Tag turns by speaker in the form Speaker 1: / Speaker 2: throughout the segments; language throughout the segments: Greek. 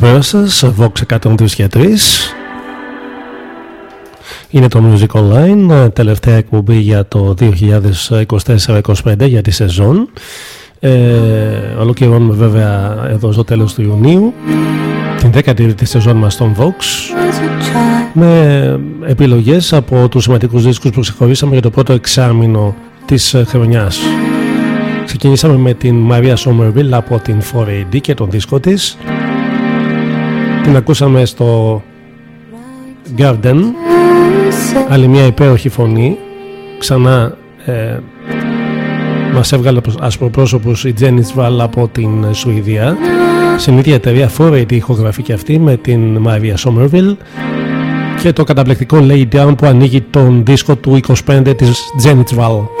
Speaker 1: Καλησπέρα σας, Vox 103 και 3. Είναι το Music Online, τελευταία εκπομπή για το 2024-2025 για τη σεζόν. Ε, ολοκληρώνουμε βέβαια εδώ στο τέλος του Ιουνίου την δέκατη τη σεζόν μας στον Vox με επιλογές από τους σημαντικούς δίσκους που ξεχωρίσαμε για το πρώτο εξάμεινο της χρονιάς. Ξεκινήσαμε με την Μαρία Σόμερβιλ από την 4AD και τον δίσκο της την ακούσαμε στο Garden. Άλλη μια υπέροχη φωνή. Ξανά ε, μας έβγαλε ασπροπρόσωπους η Jenny Val από την Σουηδία. Στην ίδια εταιρεία φόρε τη ηχογραφή και αυτή με την Maria Somerville. Και το καταπληκτικό Lay Down που ανοίγει τον δίσκο του 25 της Janet Val.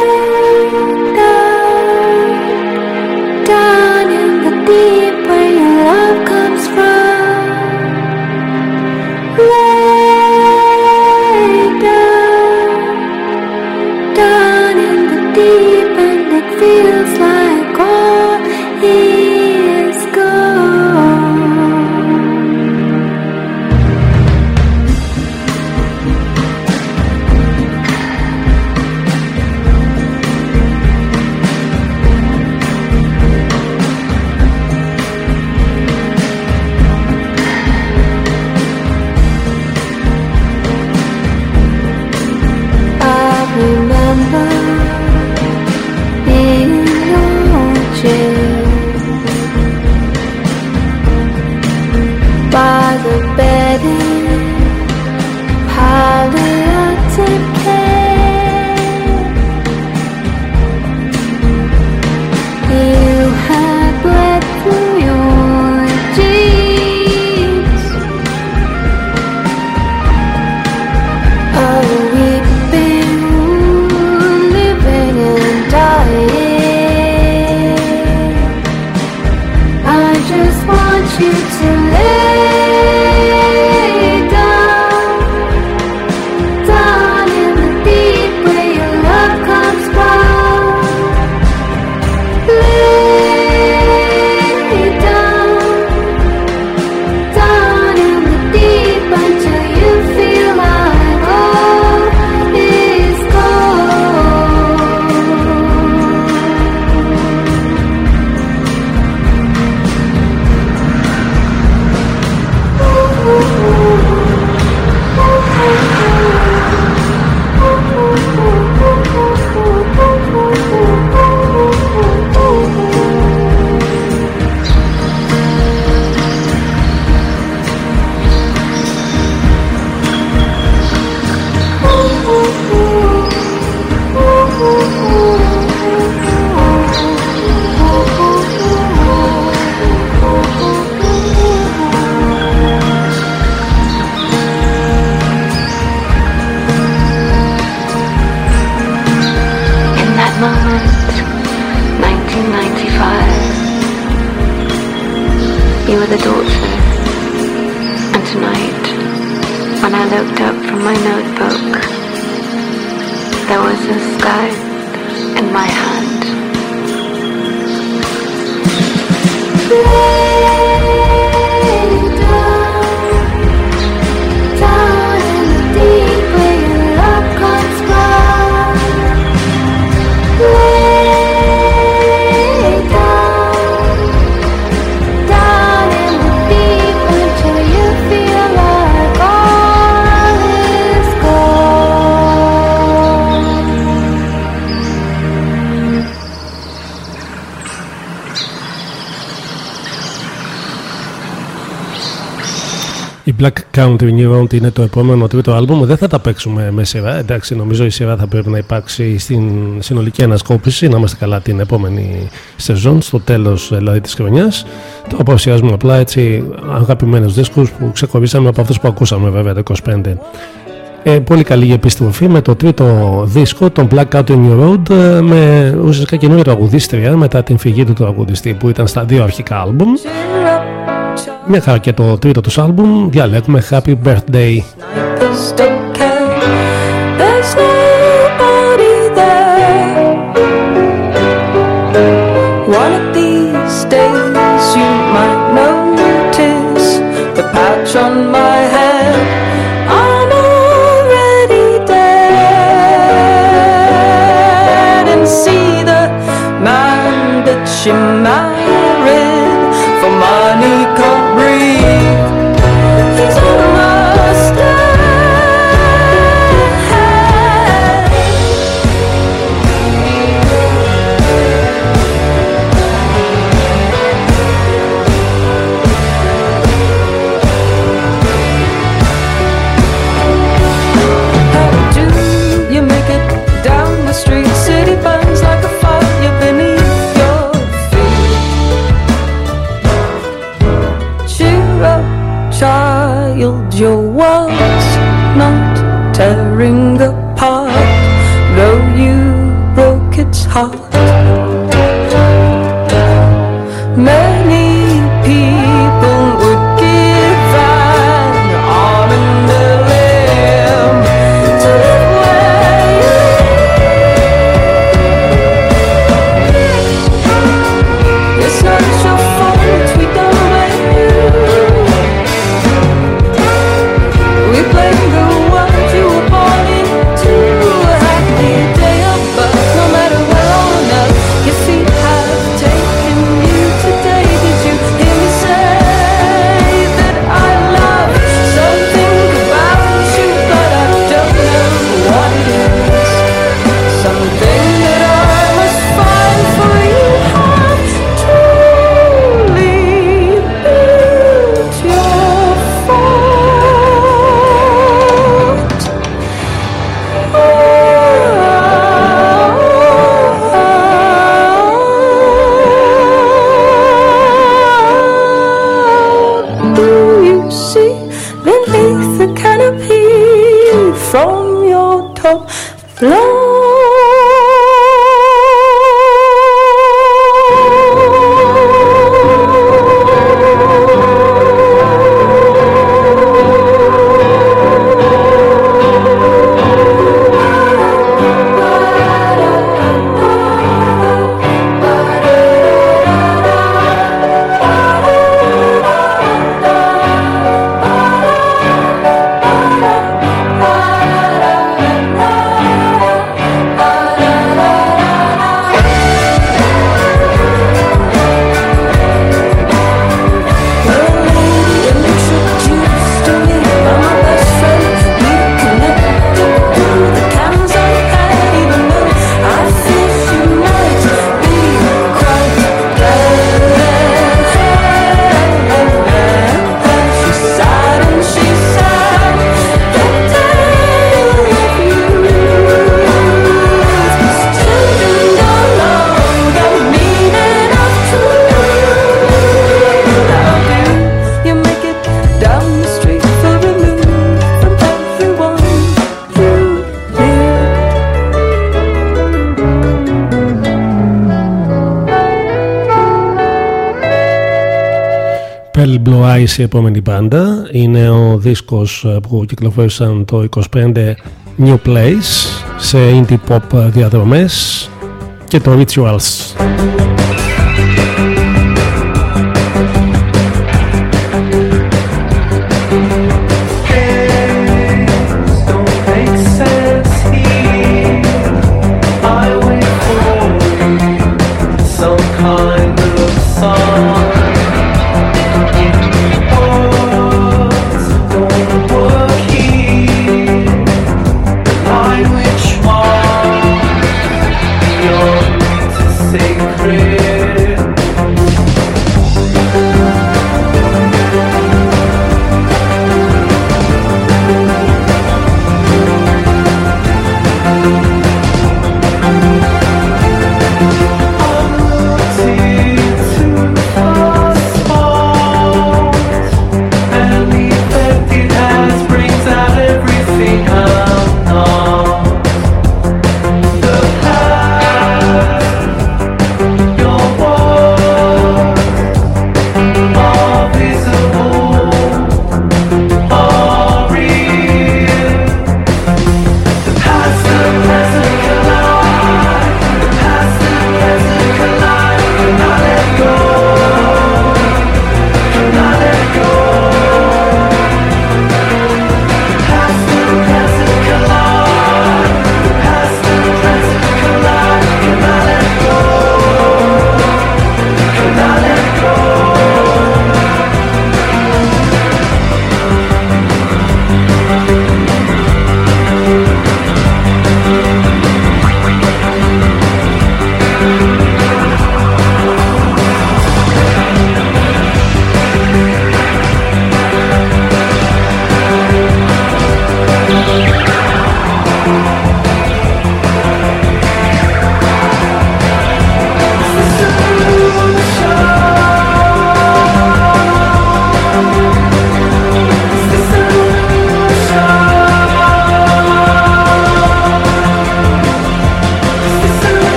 Speaker 1: from my notebook. There was a sky in my hand.
Speaker 2: Black Country New Road είναι το επόμενο τρίτο άλμπουμ. Δεν θα τα παίξουμε με σειρά. Εντάξει, νομίζω η σειρά θα πρέπει να υπάρξει στην συνολική ανασκόπηση. Να είμαστε καλά την επόμενη σεζόν, στο τέλος δηλαδή της χρονιάς. Το παρουσιάζουμε απλά έτσι αγαπημένους δίσκους που ξεκολλήσαμε από αυτούς που ακούσαμε βέβαια το 25. Ε, πολύ καλή επιστροφή με το τρίτο δίσκο, τον Black Country New Road, ε, με ουσιαστικά καινούργια τραγουδίστρια μετά την φυγή του τραγουδιστή που ήταν στα δύο αρχικά άλμπουμ. Μια χαρά και το τρίτο τους άλμπουμ διαλέγουμε Happy Birthday. on my η επόμενη μπάντα. Είναι ο δίσκος ε, που κυκλοφόρησαν το 25 New Place σε indie pop διαδρομές και το Rituals.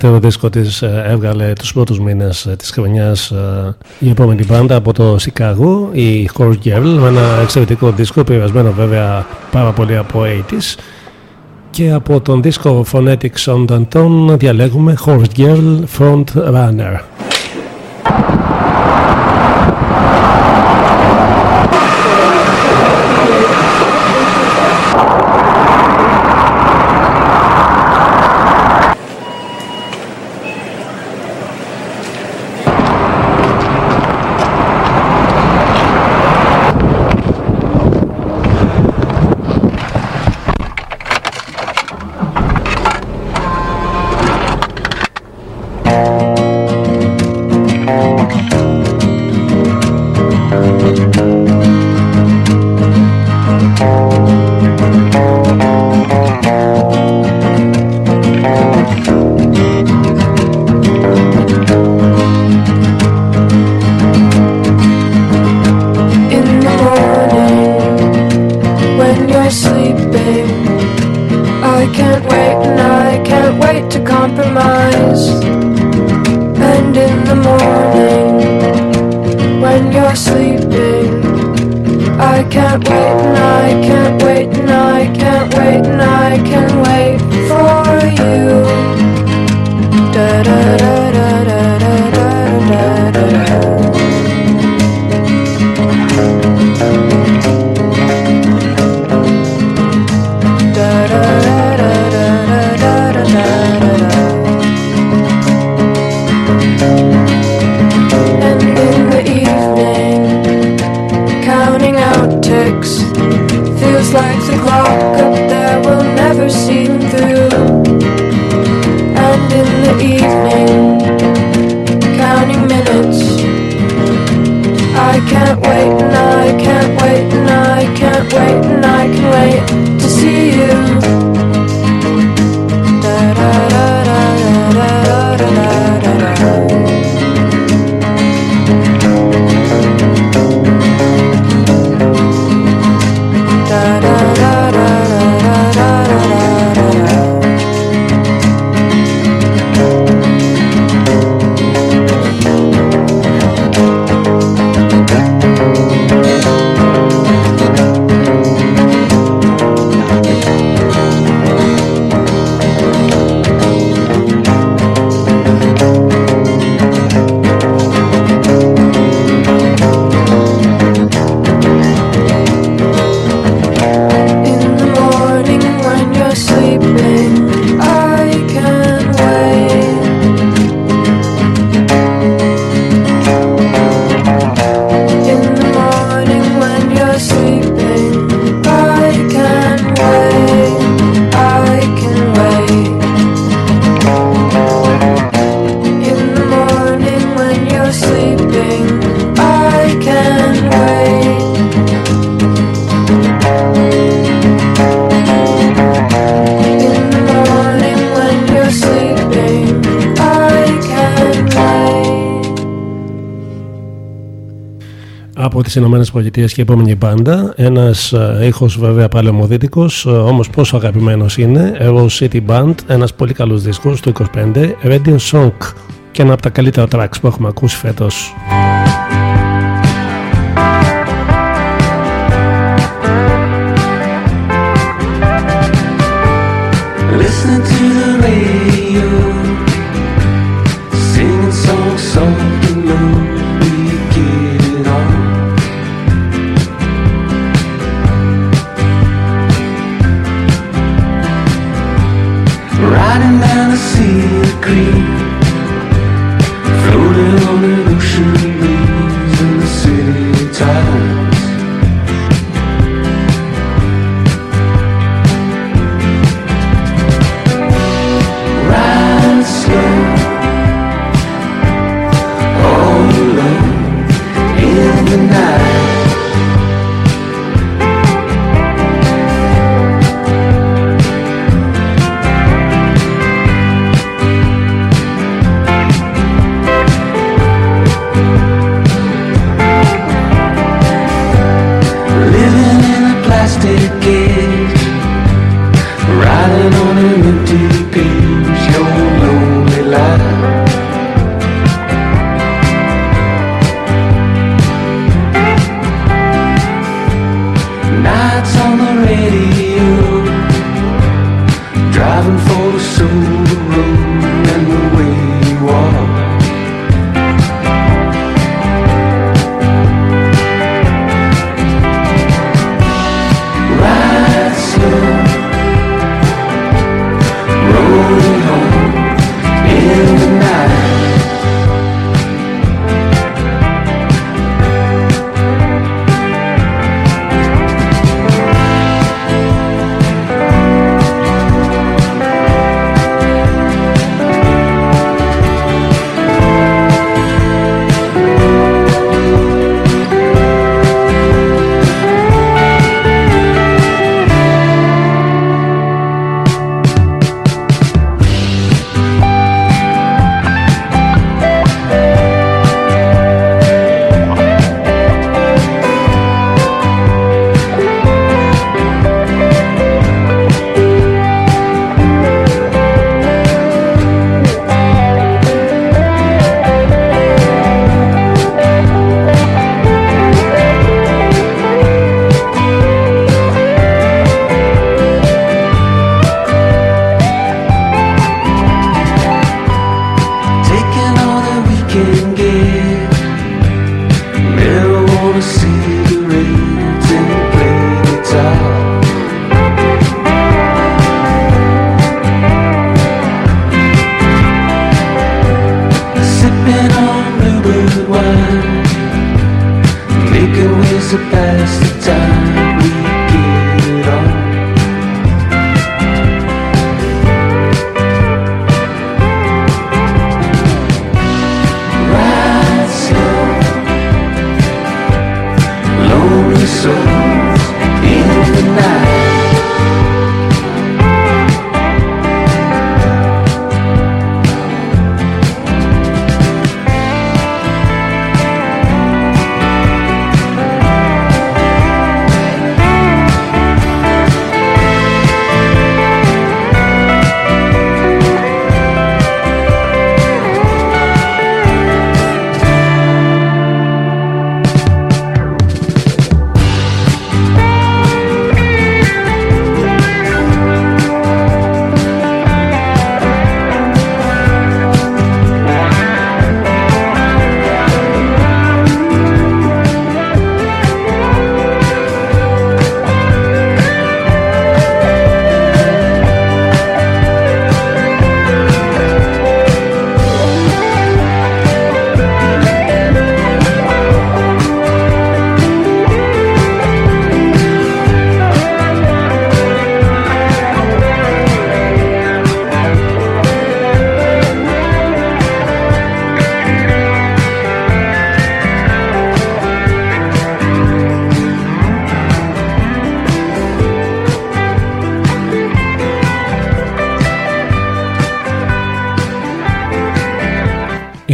Speaker 3: Δεύτερο δίσκο της ε, έβγαλε τους πρώτους μήνες ε, της χρονιάς ε, η επόμενη μπάντα από το Σικάγο, η Horse Girl, με ένα εξαιρετικό δίσκο, επηρεασμένο βέβαια πάρα πολύ από 80's. Και από τον δίσκο Phonetics on Danton διαλέγουμε Horse Girl Front Runner. Τις Ηνωμένες Πολιτείες και η επόμενη μπάντα. Ένας ε, ήχος βέβαια παλαιομοδίτικος ε, όμως πόσο αγαπημένος είναι Rose City Band, ένας πολύ καλός δίσκος του 25 Radio Song και ένα από τα καλύτερα tracks που έχουμε ακούσει φέτος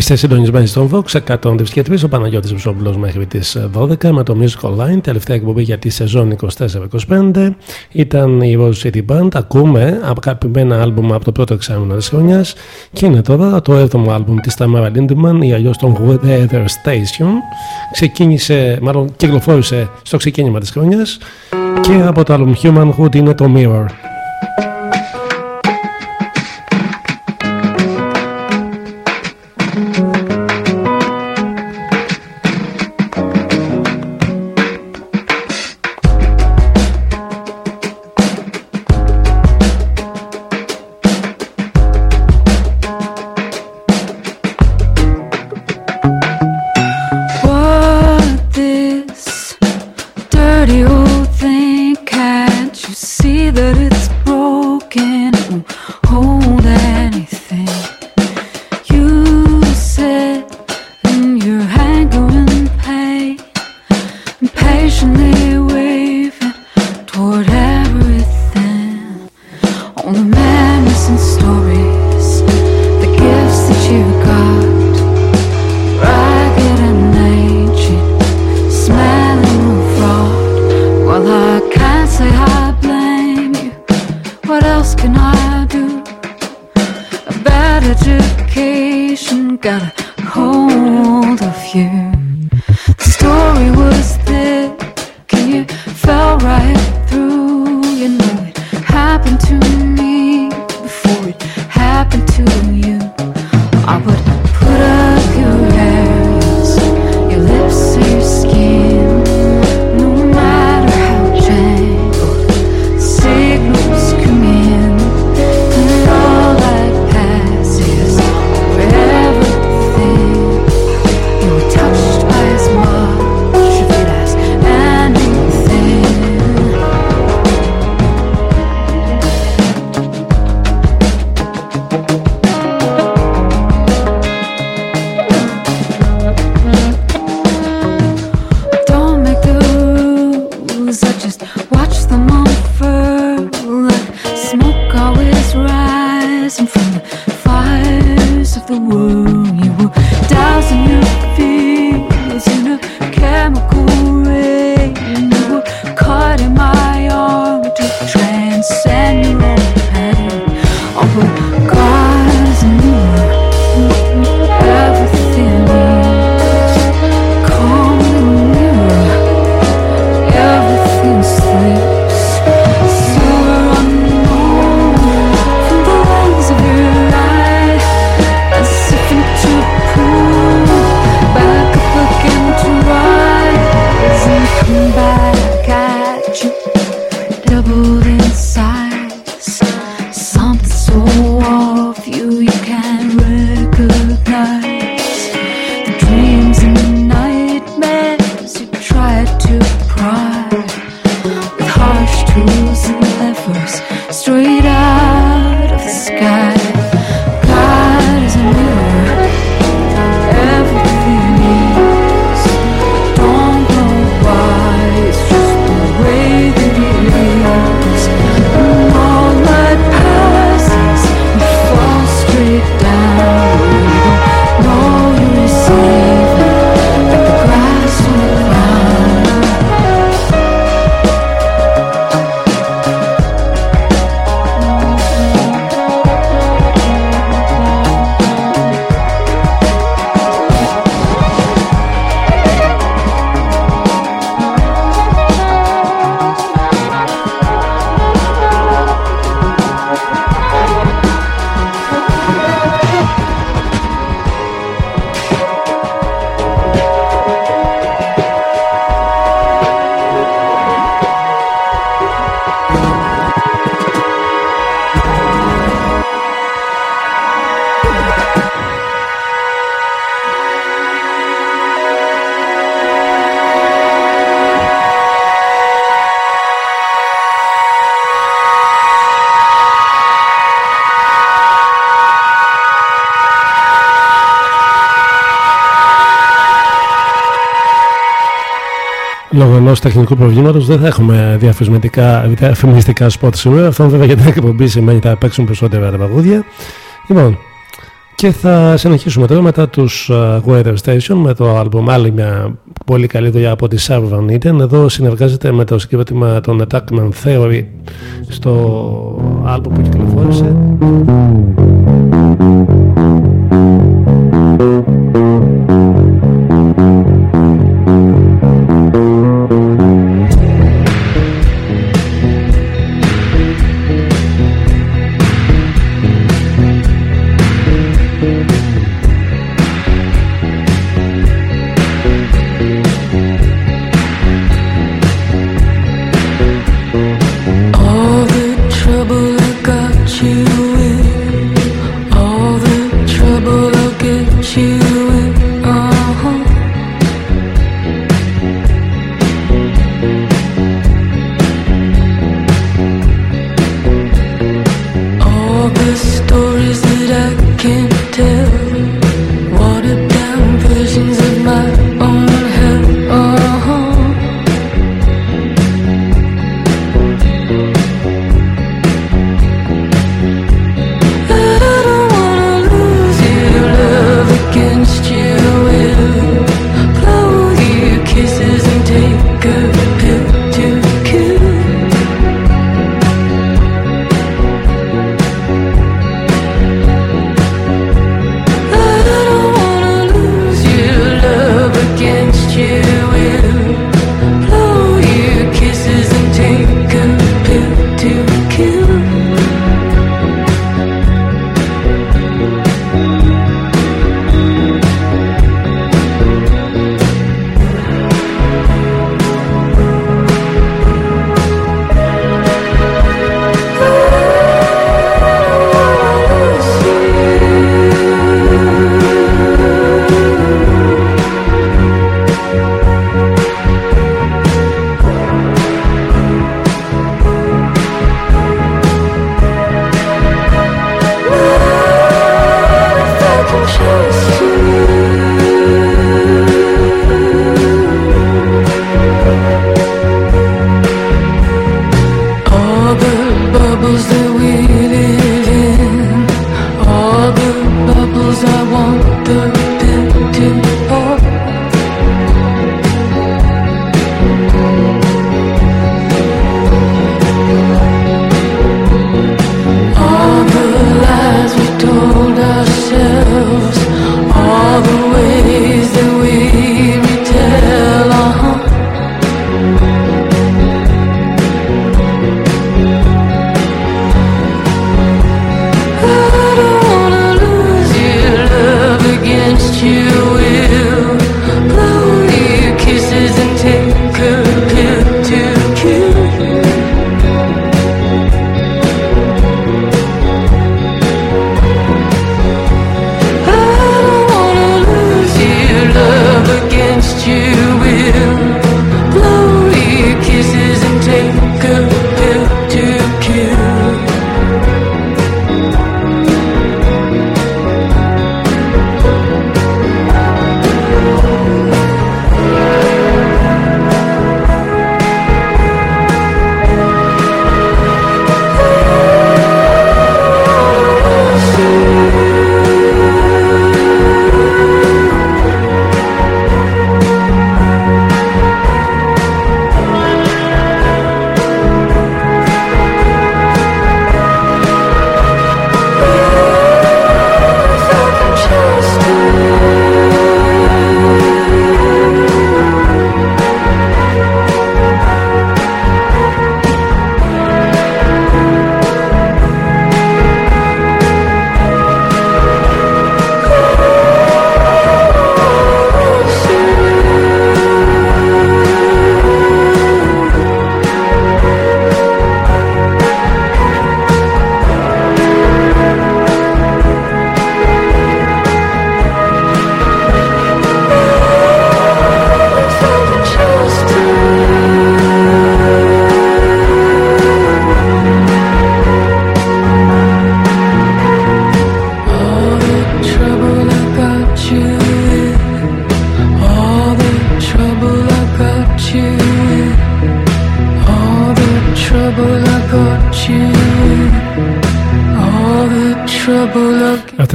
Speaker 4: Είστε συντονισμένοι στον Vox 103 και 3 ο Παναγιώτης Βουσόπουλος μέχρι τις 12 με το Music Online, τελευταία εκπομπή για τη σεζόν 24-25. Ήταν η Rose City Band, ακούμε αγαπημένα άλμπουμ από το πρώτο εξάμεινο της χρονιάς και είναι τώρα το 7ο άλμπουμ της Tamara Lindemann ή αλλιώς των Weather Station. Ξεκίνησε, μάλλον κυκλοφόρησε στο ξεκίνημα της χρονιάς και από το άλμπουμ Humanhood είναι το Mirror.
Speaker 5: can I do? A bad education got a hold of you.
Speaker 4: The story was Λόγω ενός τεχνικού προβλήματος δεν θα έχουμε διαφημιστικά σποτ σήμερα. Αυτό βέβαια για την εκπομπή σημαίνει ότι θα παίξουν περισσότερα τραγούδια. Λοιπόν, και θα συνεχίσουμε τώρα μετά τους Weather Station με το album. Άλλη μια πολύ καλή δουλειά από τη Sarah Van Eden. Εδώ συνεργάζεται με το συγκρότημα των Attackman Theory στο album που κυκλοφόρησε.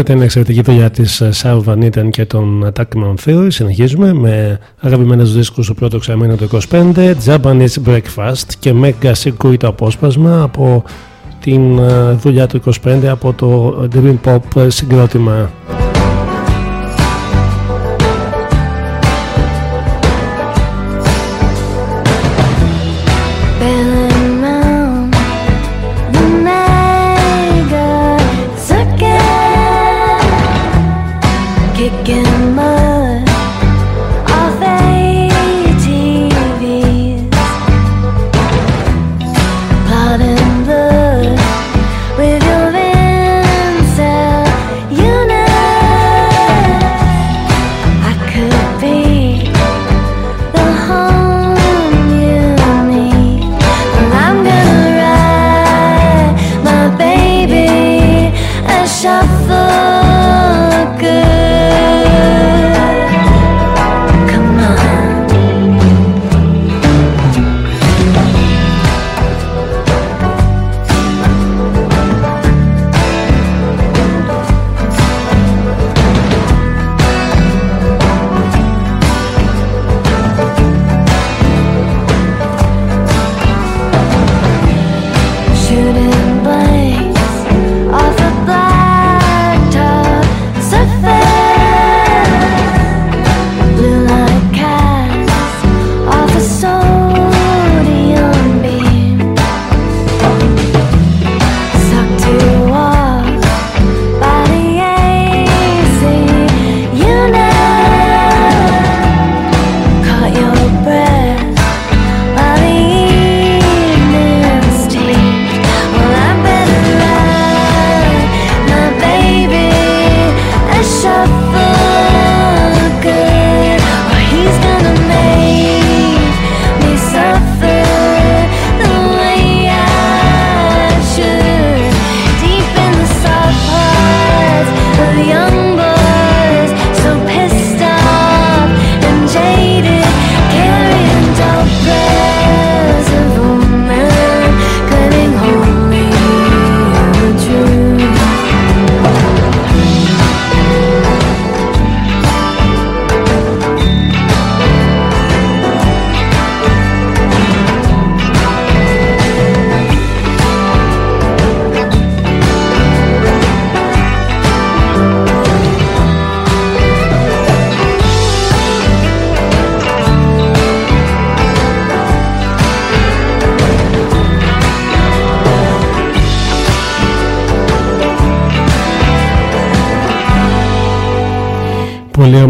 Speaker 1: Αυτή ήταν εξαιρετική δουλειά της Σάου Βανίτεν και των Attack Man Theory. Συνεχίζουμε με αγαπημένε δίσκους στο πρώτο εξαμήνου του 25, Japanese Breakfast και Mega Circuit το απόσπασμα από την ε, δουλειά του 25 από το Dream Pop συγκρότημα.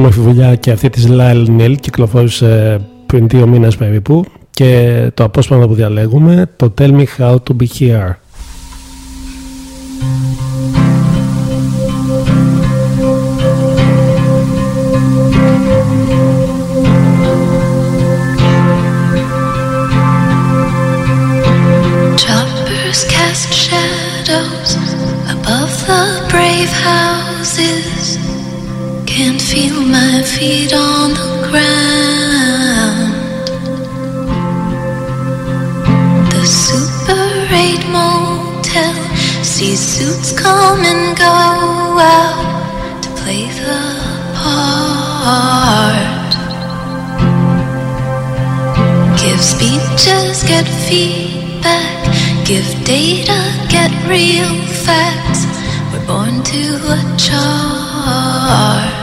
Speaker 1: Όμορφη δουλειά και αυτή της Lyle Neal κυκλοφόρησε πριν δύο μήνες περίπου και το απόσπασμα που διαλέγουμε το Tell Me How To Be Here. Real facts. We're born to a chart.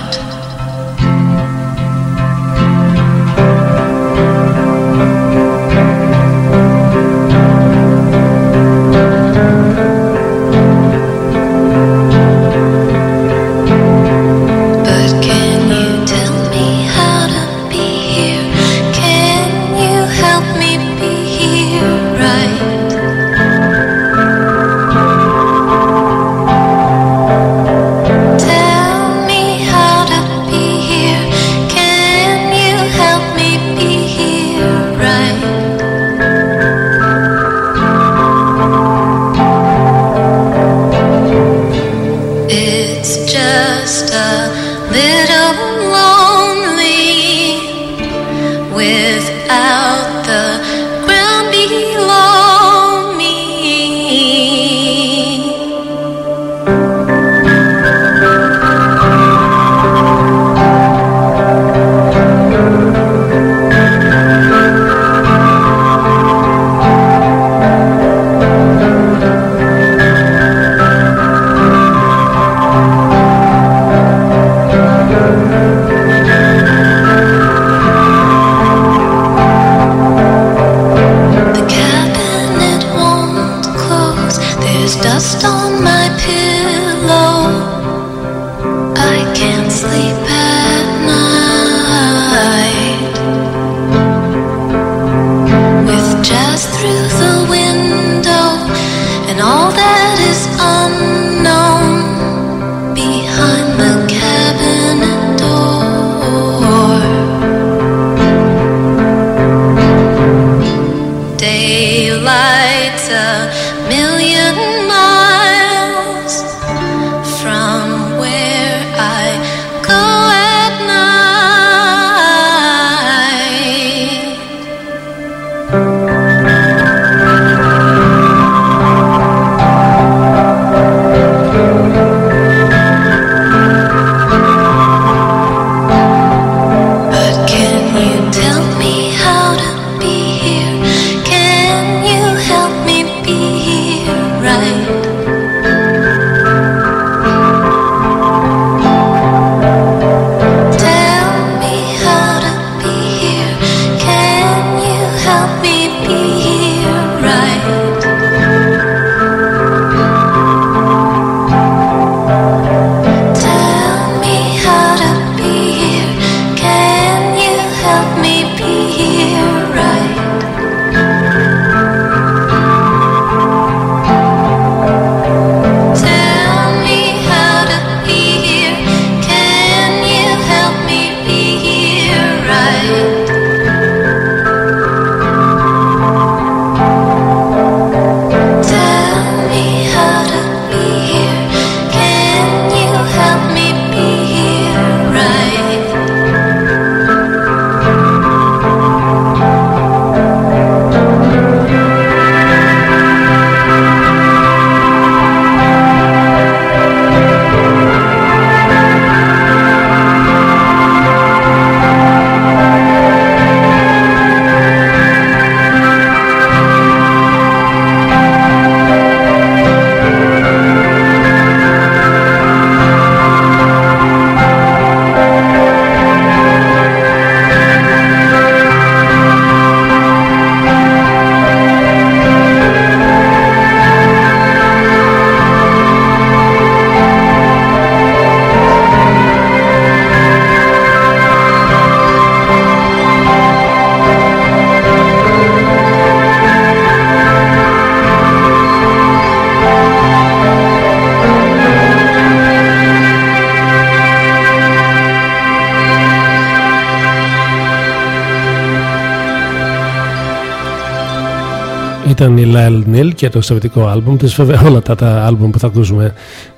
Speaker 4: Lyle Neal και το εξαιρετικό άλμπουμ της. Βέβαια όλα τα, τα άλμπουμ που θα ακούσουμε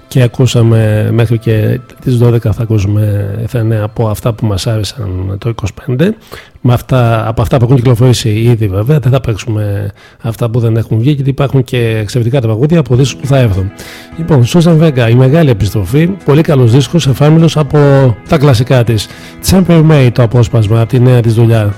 Speaker 4: και ακούσαμε μέχρι και τις 12 θα ακούσουμε θα είναι από αυτά που μας άρεσαν το 25 με αυτά, από αυτά που έχουν κυκλοφορήσει ήδη βέβαια δεν θα παίξουμε αυτά που δεν έχουν βγει γιατί υπάρχουν και εξαιρετικά τραγούδια από δίσκους που θα έρθουν. Λοιπόν Susan Vega η μεγάλη επιστροφή. Πολύ καλός δίσκος εφάμιλος από τα κλασικά της. Chamber το απόσπασμα από τη νέα της δουλειά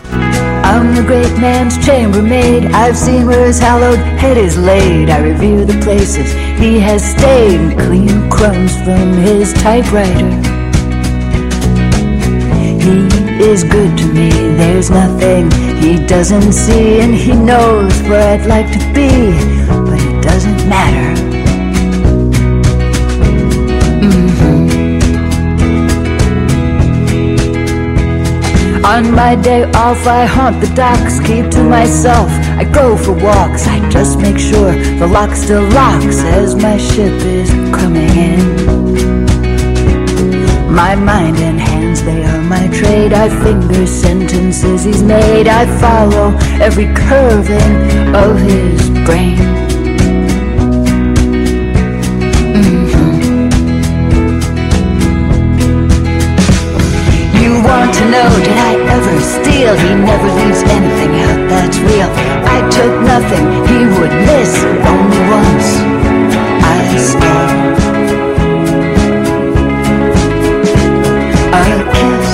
Speaker 5: I'm the great man's chambermaid. I've seen where his hallowed head is laid. I review the places he has stayed. Clean crumbs from his typewriter. He is good to me. There's nothing he doesn't see, and he knows where I'd like to be, but it doesn't matter. On my day off, I haunt the docks, keep to myself. I go for walks, I just make sure the lock still locks as my ship is coming in. My mind and hands, they are my trade. I finger sentences he's made. I follow every curving of his brain. He never leaves anything out that's real. I took nothing he would miss, only once I stole a kiss.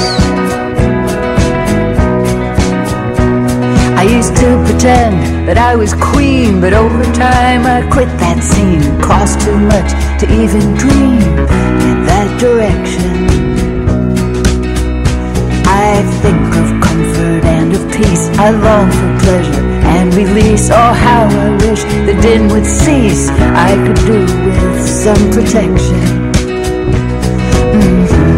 Speaker 5: I used to pretend that I was queen, but over time I quit that scene. Cost too much to even dream in that direction. I think of peace. I long for pleasure and release. Oh, how I wish the din would cease. I could do with some protection. Mm-hmm.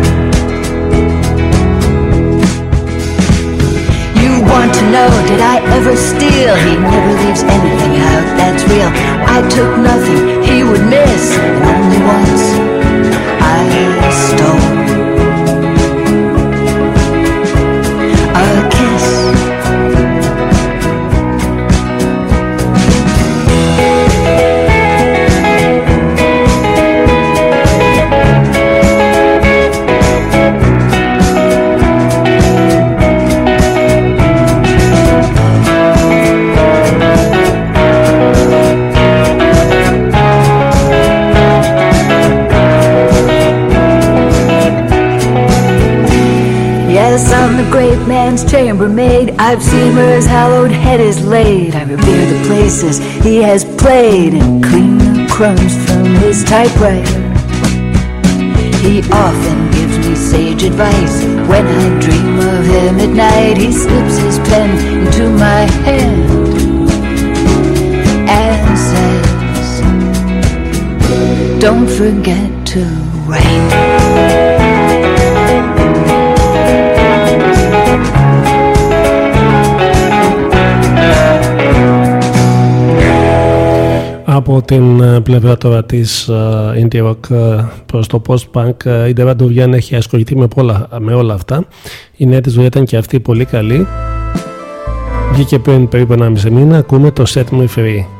Speaker 5: You want to know, did I ever steal? He never leaves anything out, that's real. I took nothing he would miss, and only once I stole. Man's chambermaid. I've seen where his hallowed head is laid. I revere the places he has played and clean the crumbs from his typewriter. He often gives me sage advice. When I dream of him at night, he slips his pen into my hand and says, Don't forget to write.
Speaker 4: Από την ε, πλευρά τώρα της uh, indie rock uh, προς το post-punk uh, η Deva Durian έχει ασχοληθεί με, πολλά, με όλα αυτά. Η νέα της δουλειά ήταν και αυτή πολύ καλή. Βγήκε πριν περίπου ένα μισή μήνα ακούμε το Set Me Free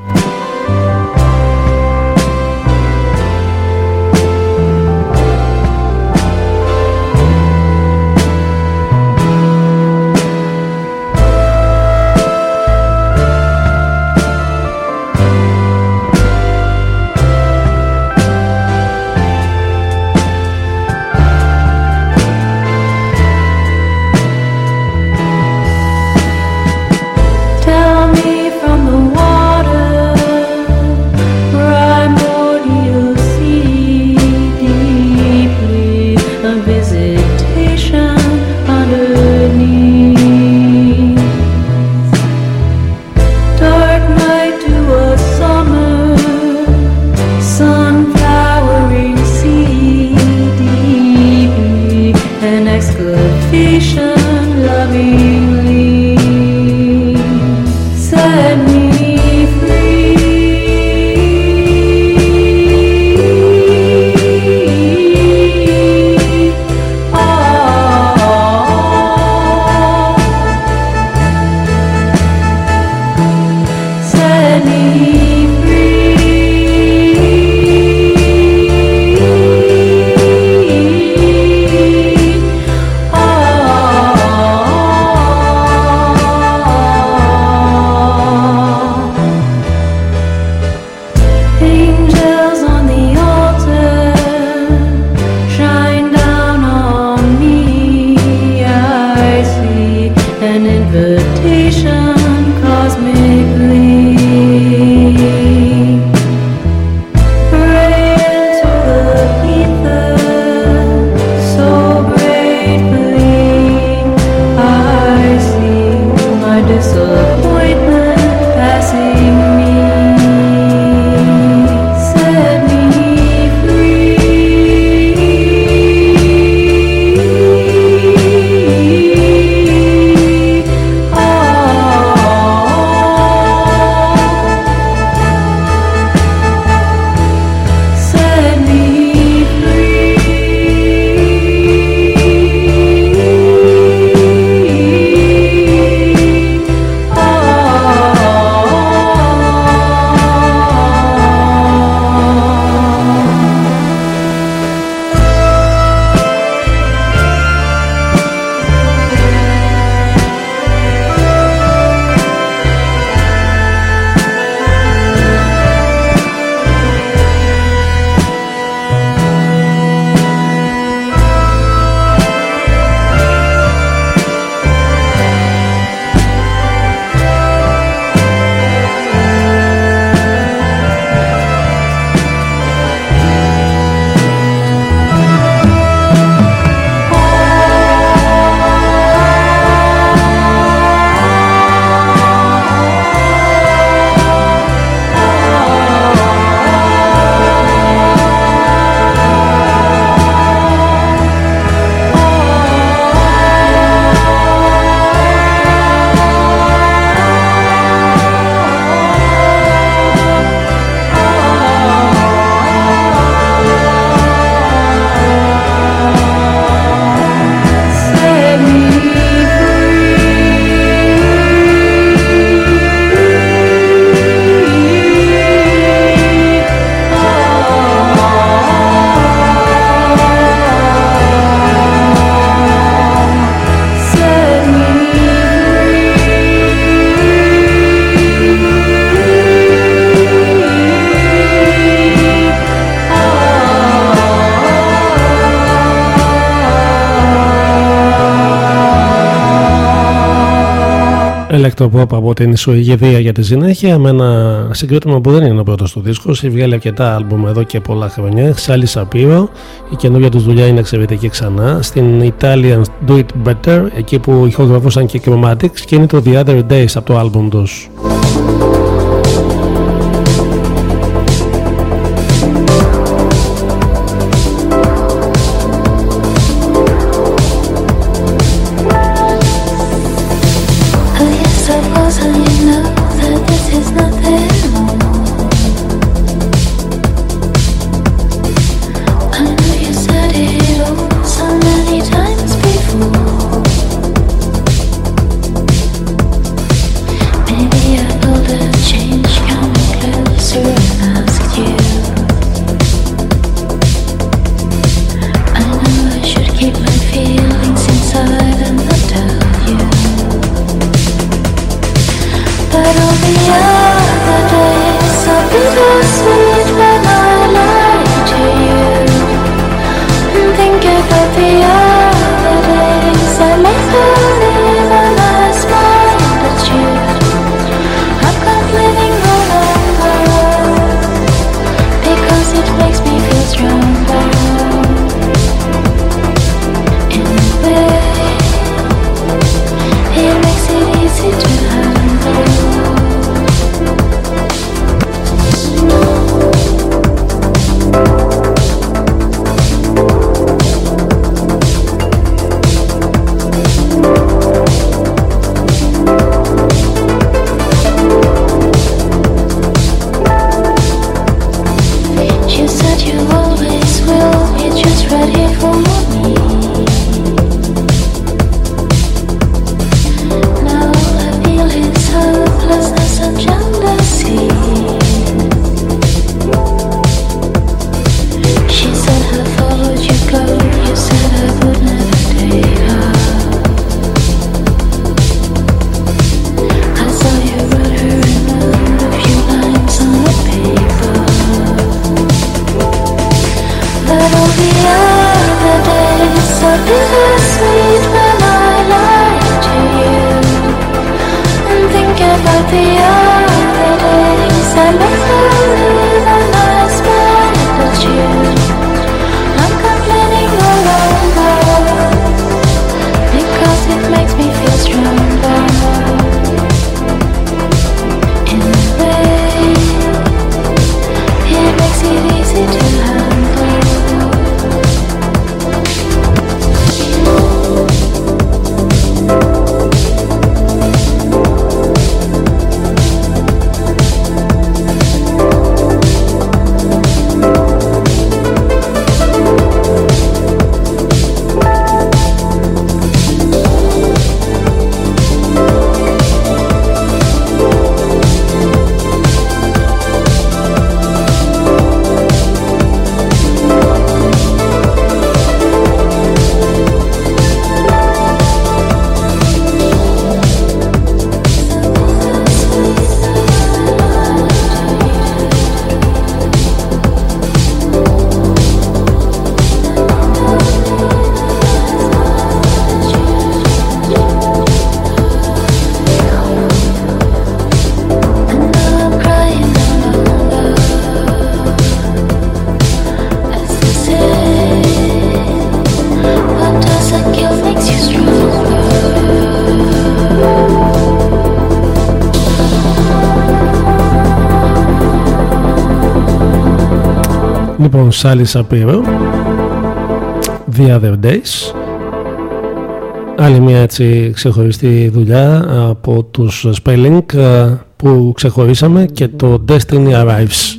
Speaker 1: Electropop από την Σουηγεδία για τη συνέχεια με ένα συγκρότημα που δεν είναι ο πρώτος του δίσκο. Έχει βγάλει αρκετά άλμπουμ εδώ και πολλά χρόνια. Σάλι Σαπίρο. Η καινούργια τους δουλειά είναι εξαιρετική ξανά. Στην Italian Do It Better, εκεί που ηχογραφούσαν και Chromatics και είναι το The Other Days από το άλμπουμ τους. González a πριν, The Other Days, άλλη μια έτσι ξεχωριστή δουλειά από τους Spelling ε, που ξεχωρίσαμε και το Destiny Arrives.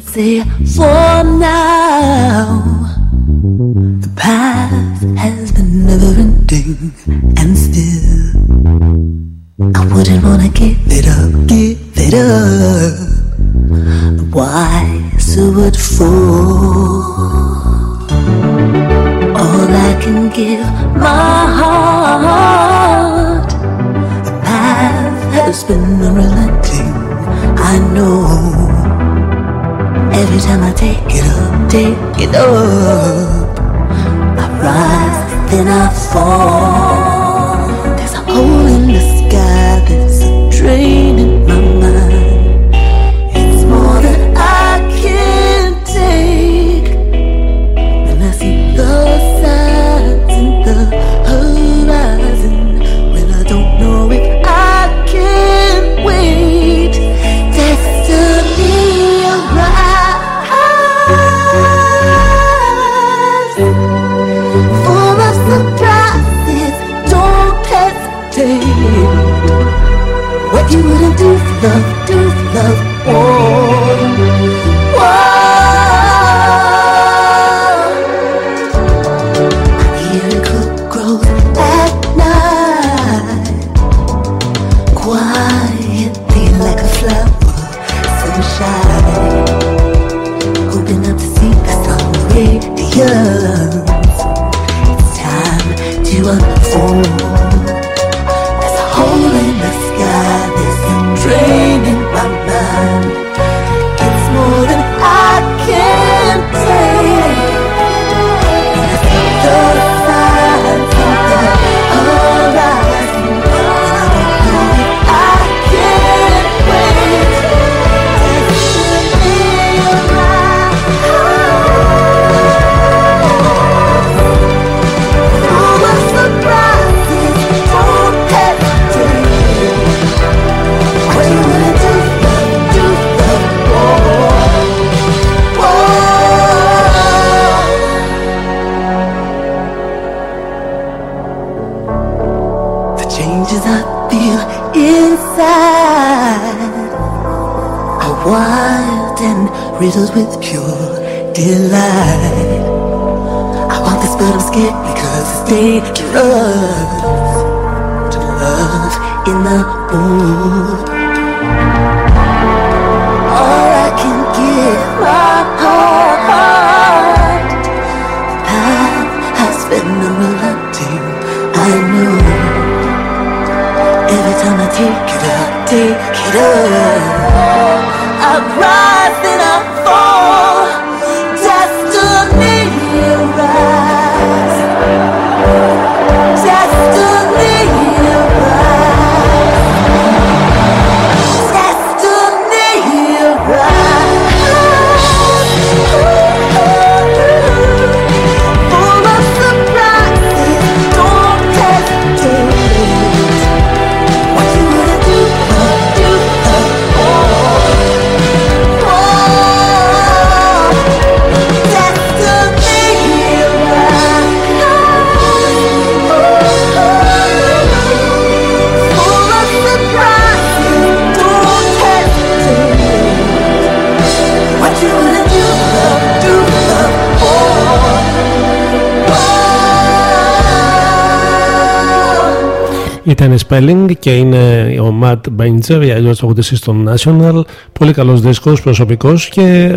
Speaker 6: Spelling και είναι ο Matt Banger, η αλλιώς τραγουδιστής στο National. Πολύ καλός δίσκος, προσωπικός και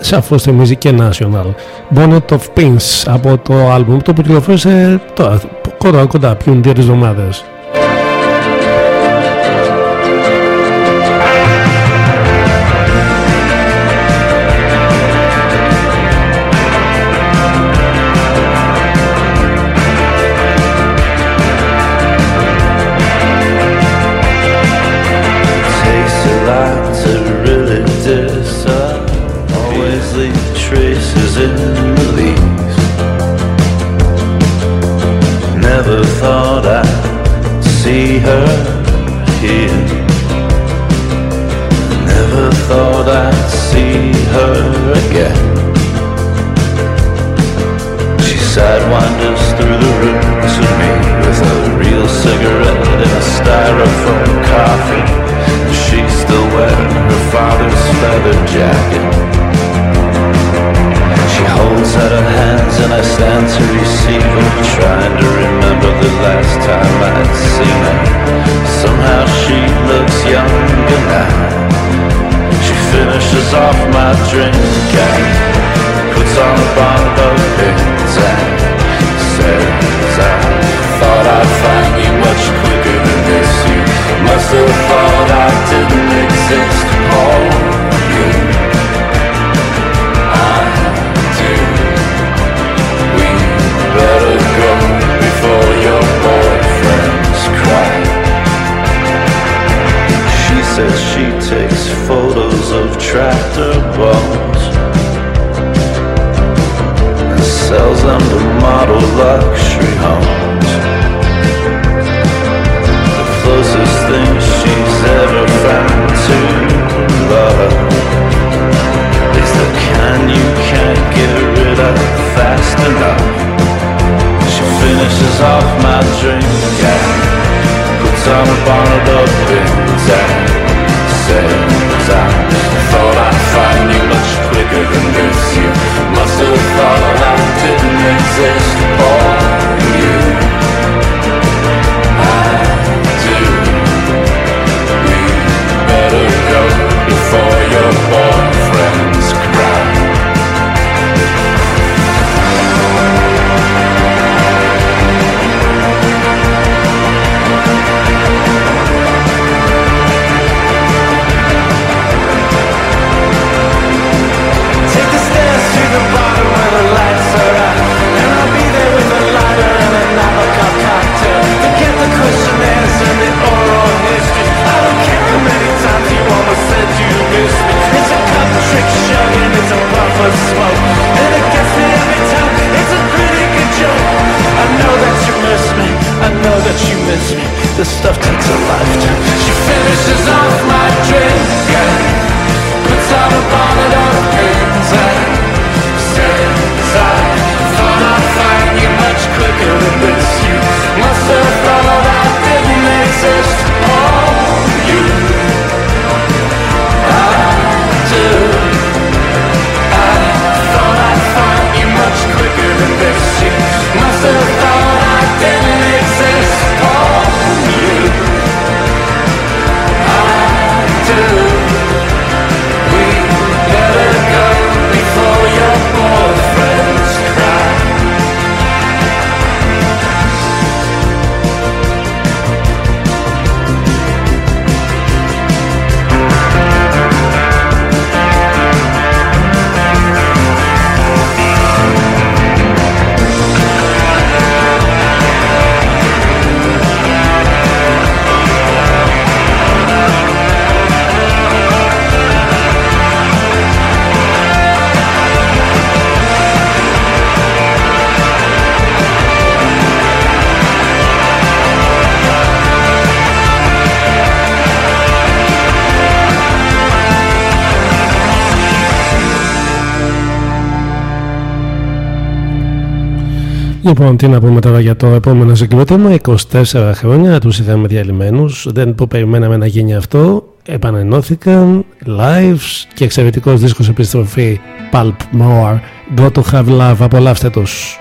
Speaker 6: σαφώς θυμίζει και National. Bonnet of Pins από το άλμπουμ το που κυκλοφόρησε τώρα, κοντά, κοντά, πιο δύο εβδομάδες. and I stand to receive her Trying to remember the last time I'd seen her. Somehow she looks younger now. She
Speaker 7: finishes off my drink and Puts on a bonnet of pins and Says I thought I'd find you much quicker than this. You must have thought I didn't exist, Paul. says she takes photos of tractor bones and sells them to model luxury homes. The closest thing she's ever found to love is the kind you can't get rid of fast enough. She finishes off my drink. Yeah some one of the things I said I thought I'd find you much quicker than this. You must have thought I didn't exist for you. It's a cup trick show and it's a puff of smoke. And it gets me every time. It's a pretty good joke. I know that you miss me. I know that you miss me. This stuff takes a lifetime. She finishes off my drink and puts out a bomb.
Speaker 8: Λοιπόν, τι να πούμε τώρα για το επόμενο συγκρότημα. 24 χρόνια τους είδαμε διαλυμένους. Δεν το περιμέναμε να γίνει αυτό. Επανενώθηκαν. Lives και εξαιρετικός δίσκος επιστροφή. Pulp More. Go to have love. Απολαύστε τους.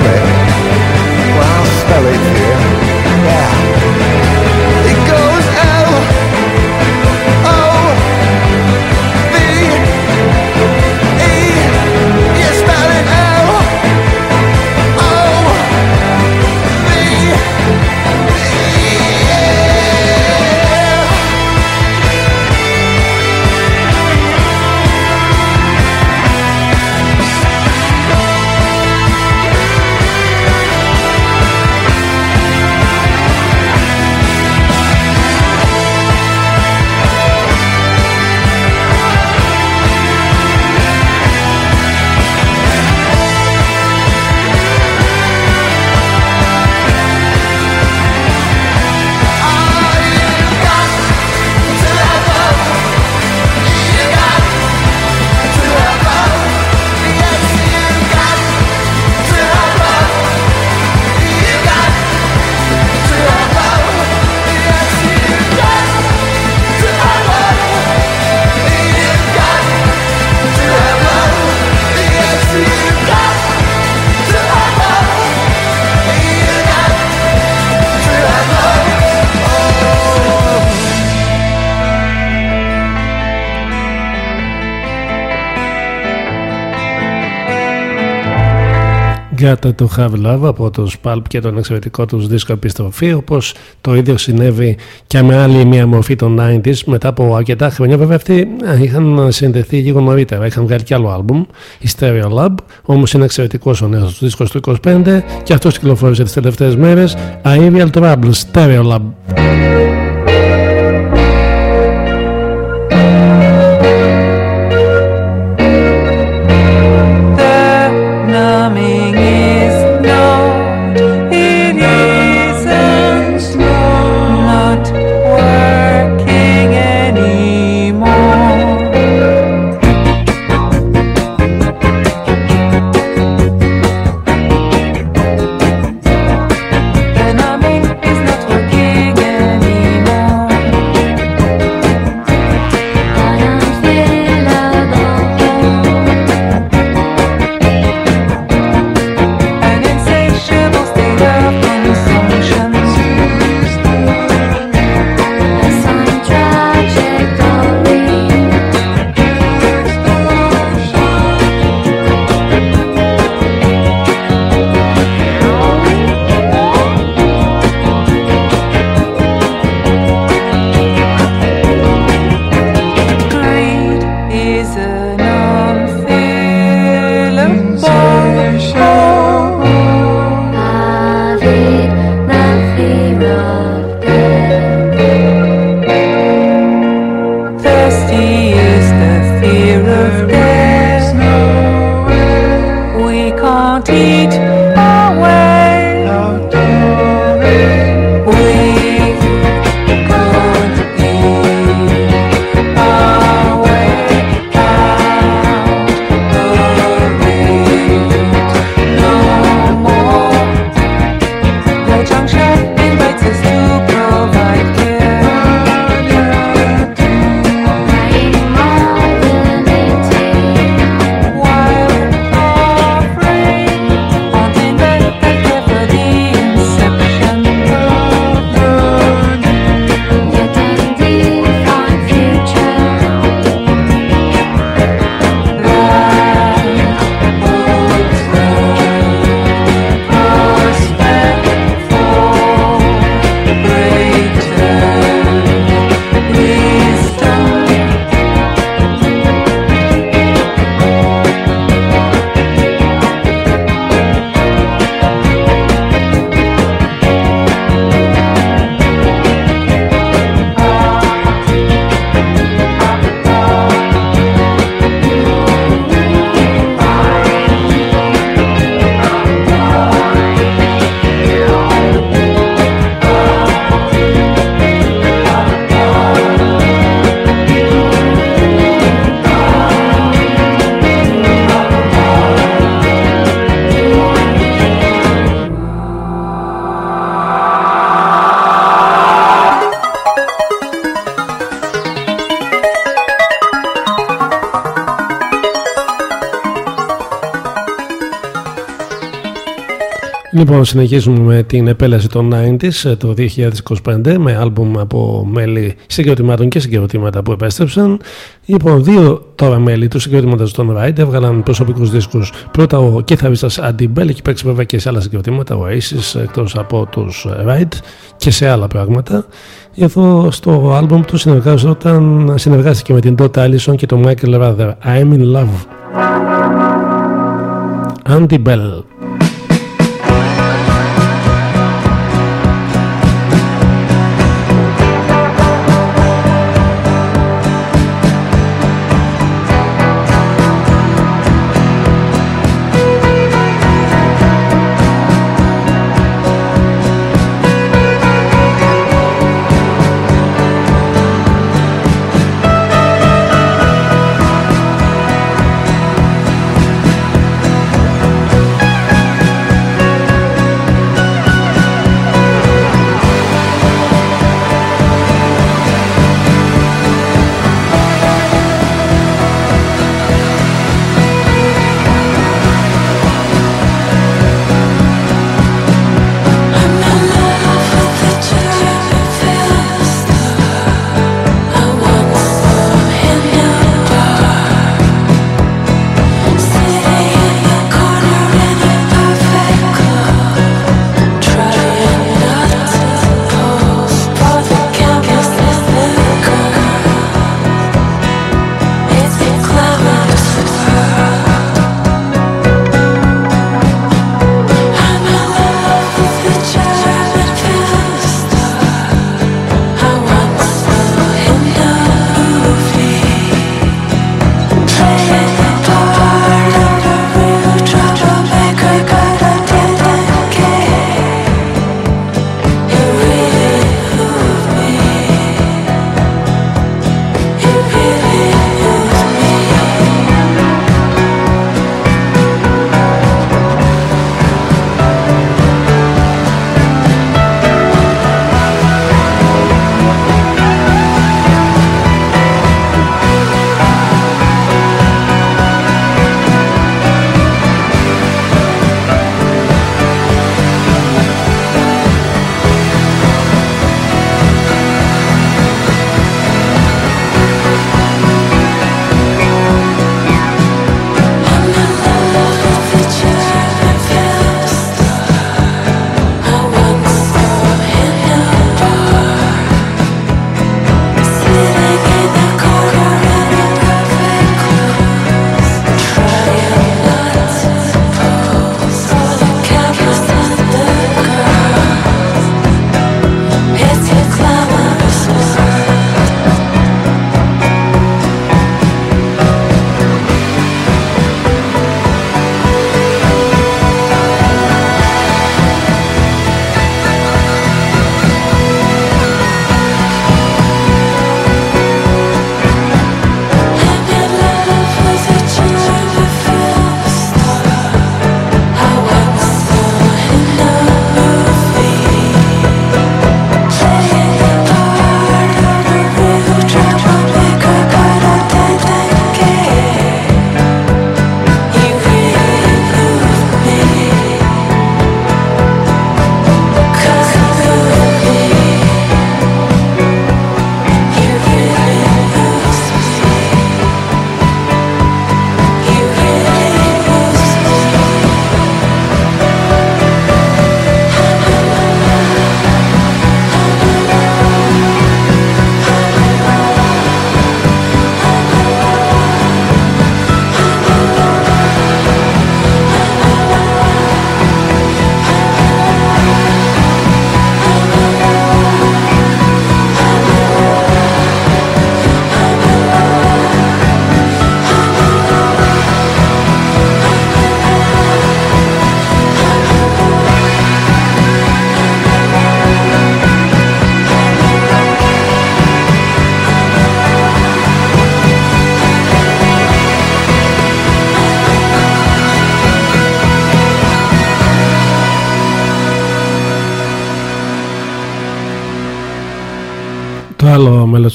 Speaker 9: planet πιάτα του Have Love
Speaker 2: από τους Pulp και τον εξαιρετικό τους δίσκο επιστροφή όπως το ίδιο συνέβη και με άλλη μια μορφή των 90s μετά από αρκετά χρόνια βέβαια αυτοί ε, είχαν συνδεθεί λίγο νωρίτερα είχαν βγάλει κι άλλο άλμπουμ η Stereo Lab όμως είναι εξαιρετικός ο νέος τους δίσκος του 25 και αυτός κυκλοφόρησε τις τελευταίες μέρες. Aerial Trouble Stereo Lab
Speaker 10: Λοιπόν, συνεχίζουμε με την επέλαση των 90s ε, το 2025 με άλμπουμ από μέλη συγκροτημάτων και συγκροτήματα που επέστρεψαν. Λοιπόν, δύο τώρα μέλη του συγκροτήματος των Ride έβγαλαν προσωπικούς δίσκους. Πρώτα ο κιθαρίστας Αντιμπέλ, έχει παίξει βέβαια και σε άλλα συγκροτήματα, ο Aces εκτός από τους Ride και σε άλλα πράγματα. Εδώ στο άλμπουμ του συνεργάστηκε με την Dot Allison και τον Michael Rather. I'm in love. Andy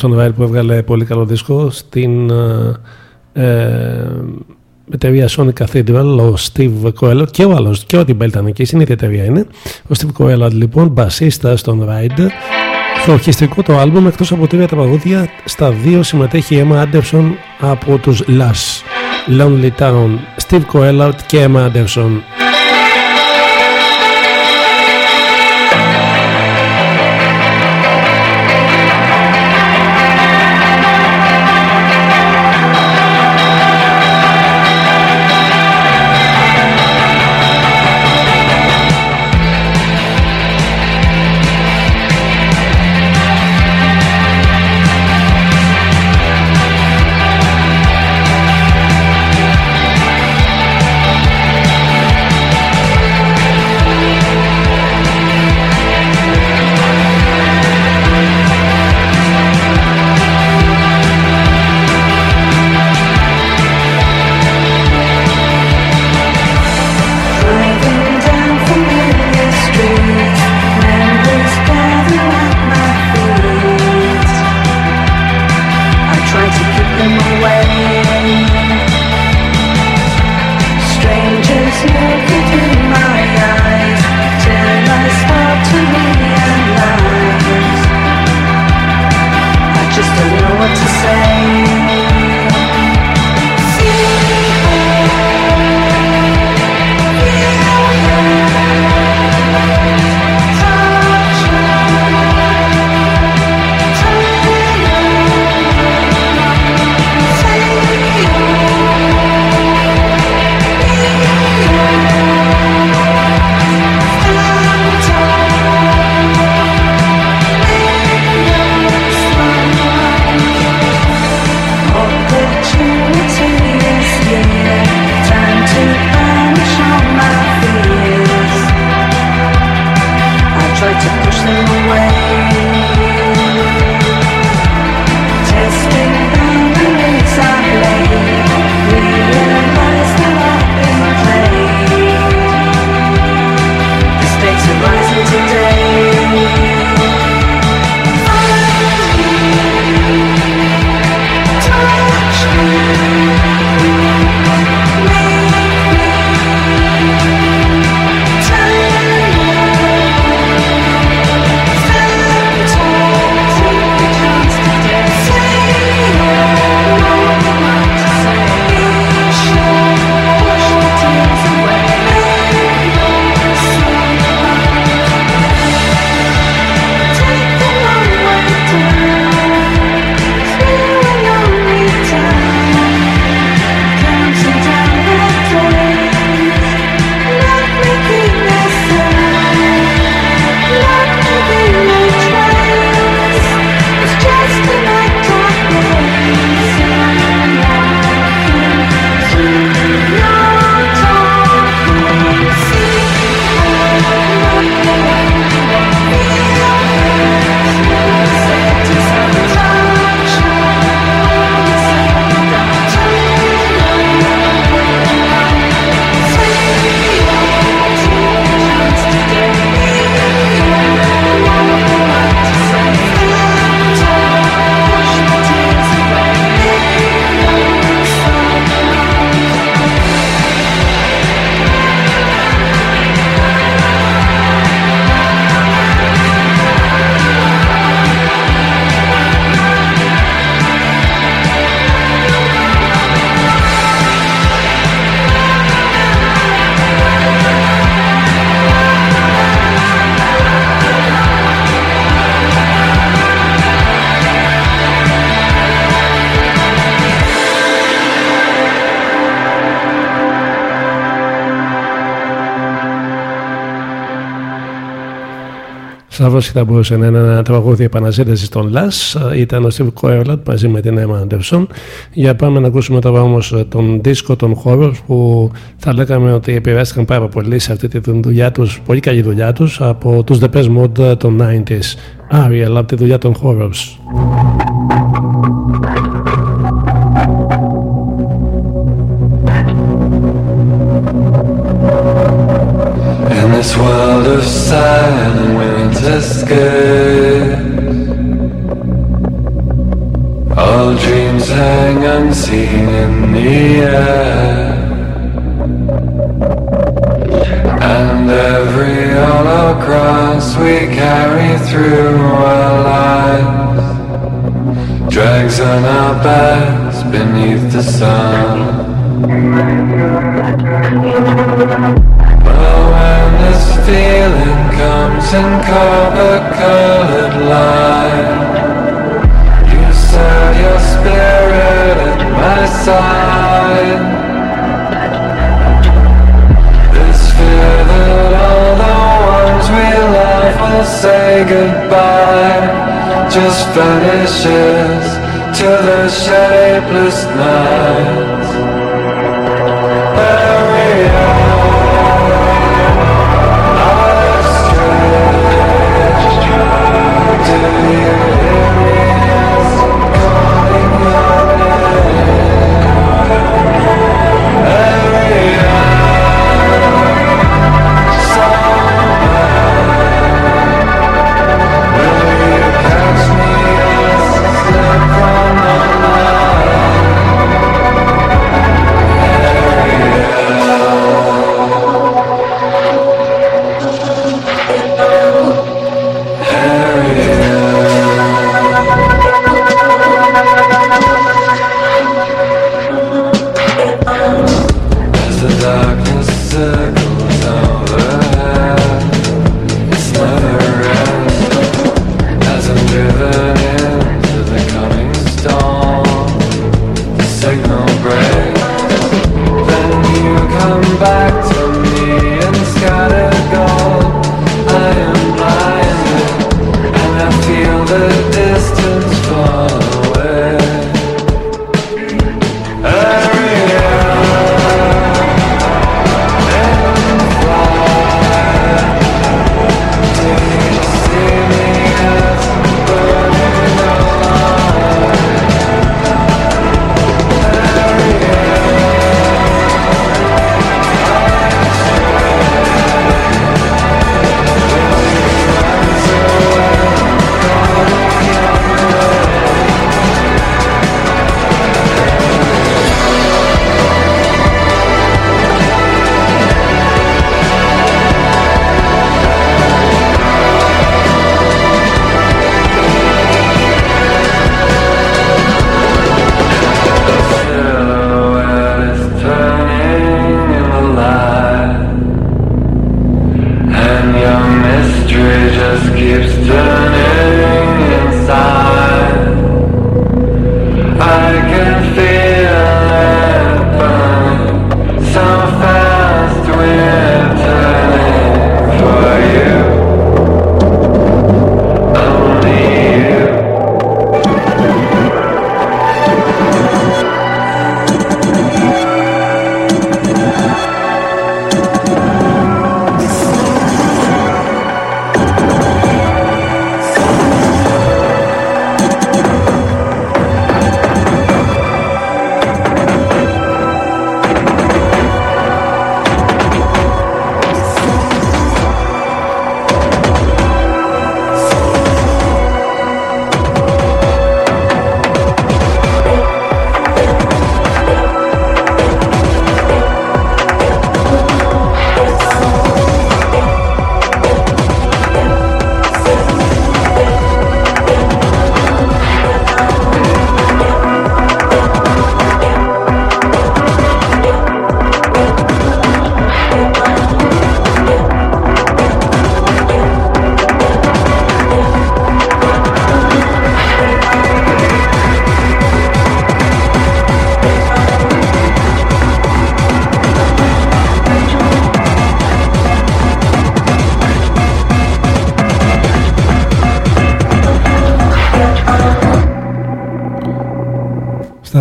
Speaker 10: Bell. άλλο μέλο των Ride που έβγαλε πολύ καλό δίσκο στην ε, ε
Speaker 4: εταιρεία Sonic Cathedral, ο Steve Coelho και ο άλλος και ο Tim ήταν εκεί, στην ίδια εταιρεία είναι. Ο Steve Coelho λοιπόν, μπασίστας στον Ride. Στο ορχιστρικό το άλμπουμ εκτός από τρία τραγούδια στα δύο συμμετέχει η Emma Anderson από τους Lush. Lonely Town, Steve Coelho και Emma Anderson. Σαφώ θα μπορούσε να είναι ένα τραγούδι επαναζήτησης των Last. Ήταν ο Steve Coelho μαζί με την Emma Anderson. Για πάμε να ακούσουμε τώρα όμως τον δίσκο των χώρων που θα λέγαμε ότι επηρεάστηκαν πάρα πολύ σε αυτή τη δουλειά τους, πολύ καλή δουλειά τους από τους The Best Mode των 90s. Ariel από τη δουλειά των Horrors.
Speaker 11: Carry through our lives drags on our backs beneath the sun. But when this feeling comes in copper-colored light, you set your spirit at my side. This fear that all the ones we love will say goodbye just vanishes to the shapeless night. Do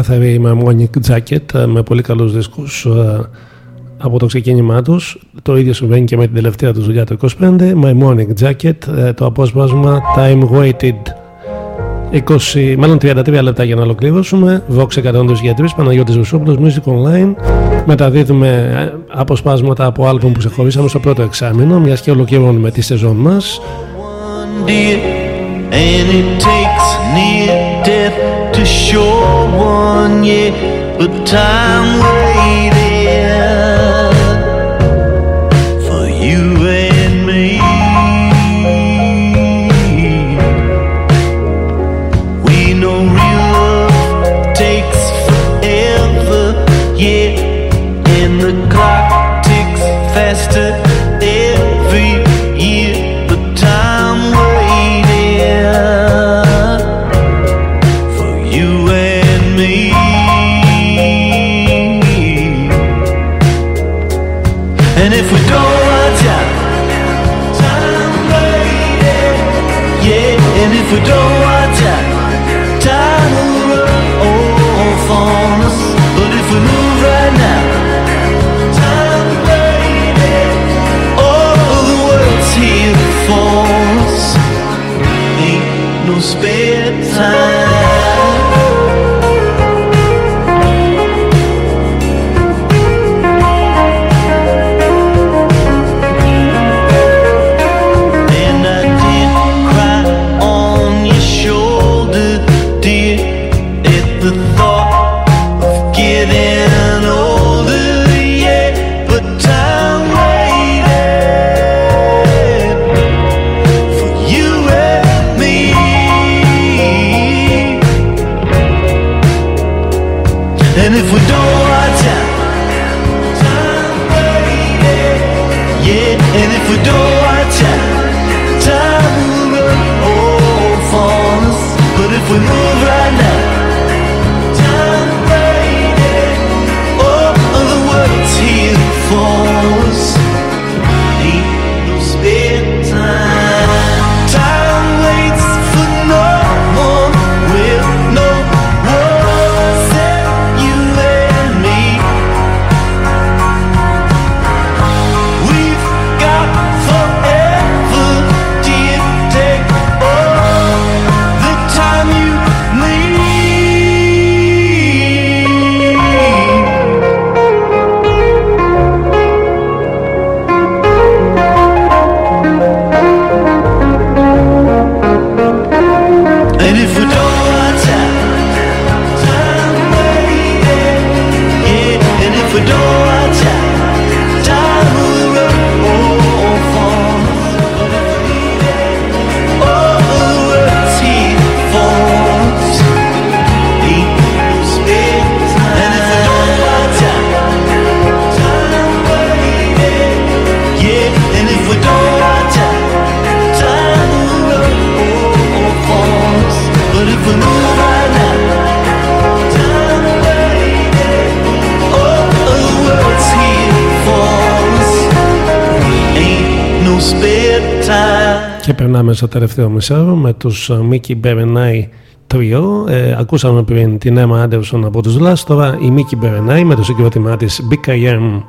Speaker 4: Σταθερή με Monic Jacket με πολύ καλούς δίσκους ε, από το ξεκίνημά τους. Το ίδιο συμβαίνει και με την τελευταία του δουλειά το 25. My Morning Jacket, ε, το απόσπασμα Time Waited. 20, μάλλον 33 λεπτά για να ολοκληρώσουμε. Vox 103 γιατρής, Παναγιώτης Βουσόπουλος, Music Online. Μεταδίδουμε ε, αποσπάσματα από άλμπομ που ξεχωρίσαμε στο πρώτο εξάμεινο, μιας και ολοκληρώνουμε τη σεζόν μας.
Speaker 12: one dear, and it takes near death to show one yet, but time waited
Speaker 4: περνάμε στο τελευταίο μισό με τους Μίκη Μπερενάι Τριό. Ακούσαμε πριν την Έμα Άντερσον από τους Λάστορα, η Μίκη Μπερενάι με το συγκρότημά της BKM.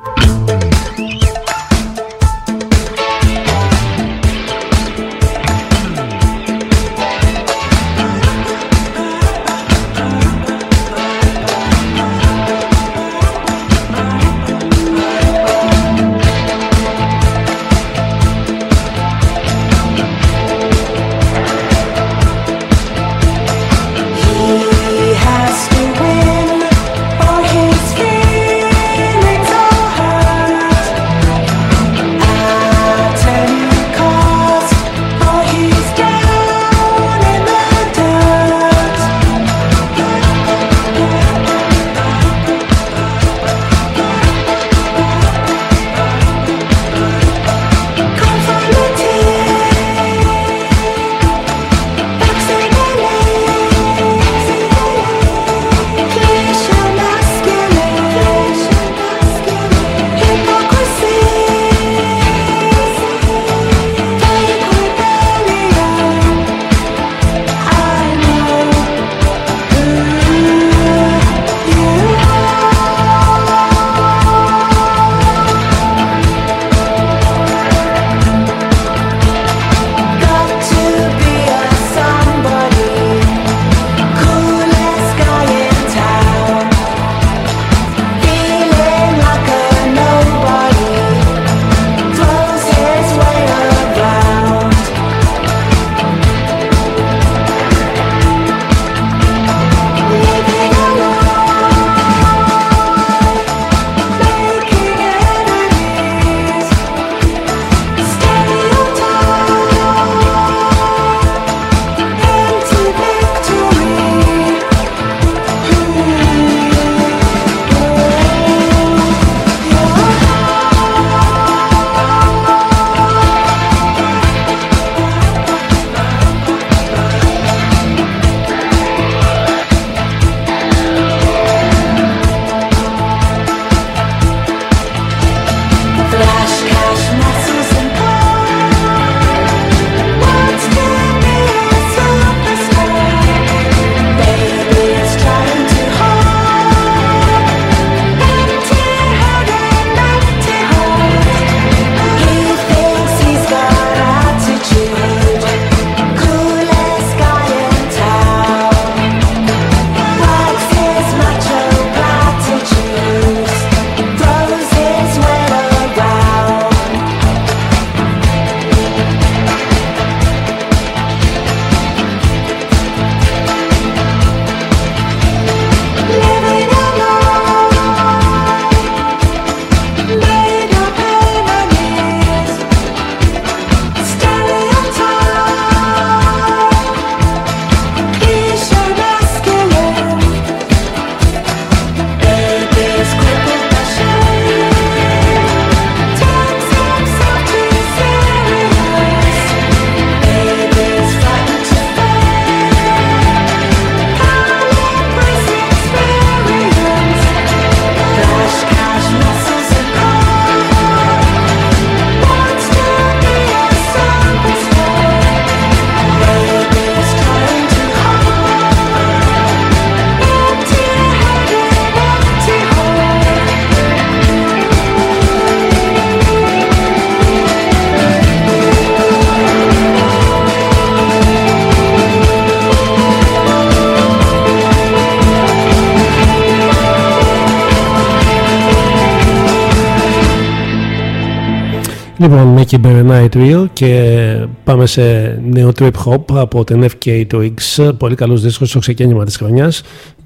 Speaker 4: Λοιπόν, Μέκη Μπερενάη Trio και πάμε σε νέο trip hop από την FK του X. Πολύ καλός δίσκος στο ξεκίνημα της χρονιάς.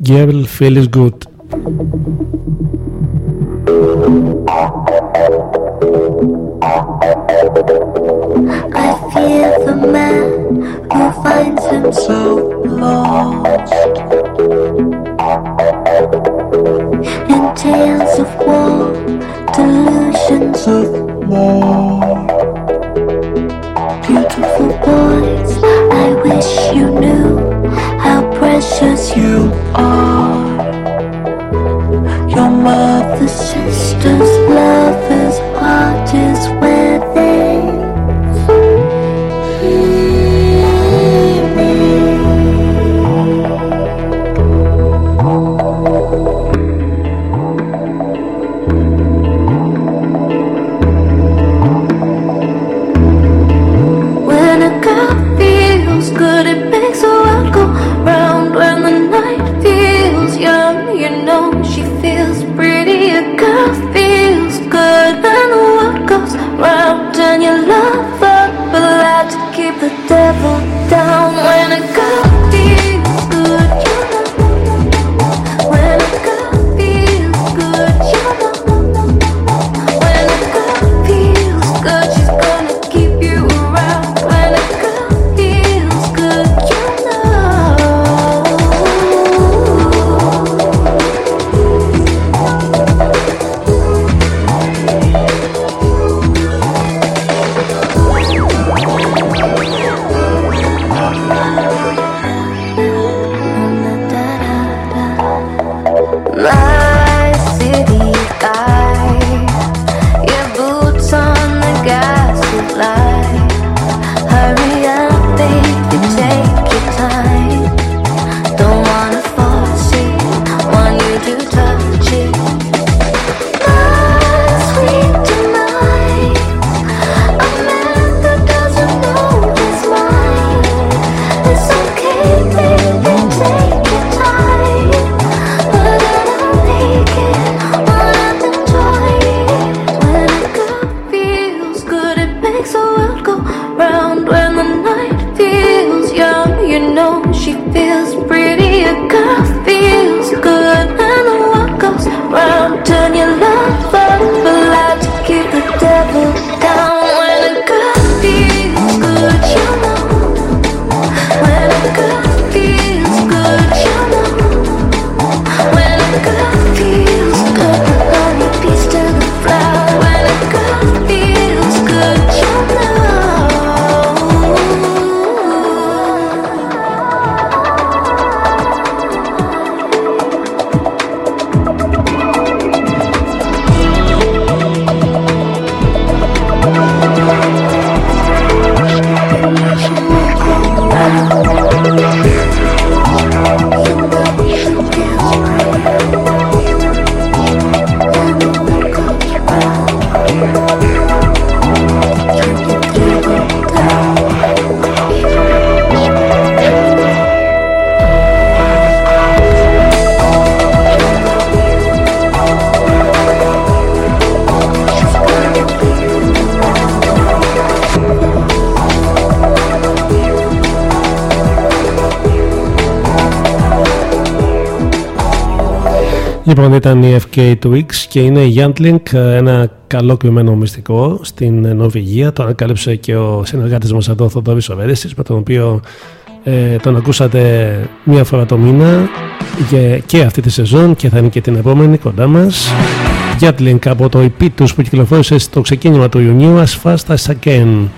Speaker 4: Girl Feels Good.
Speaker 1: I fear the man who finds himself lost.
Speaker 4: Λοιπόν, ήταν η FK Twix και είναι η Yantling, ε, ένα καλό κρυμμένο μυστικό στην Νορβηγία. Το ανακάλυψε και ο συνεργάτης μας εδώ, Θοδόρη Οβέρεση, με τον οποίο ε, τον ακούσατε μία φορά το μήνα και, και αυτή τη σεζόν και θα είναι και την επόμενη κοντά μας. Yantling από το EP τους που κυκλοφόρησε στο ξεκίνημα του Ιουνίου, As Fast As I Can.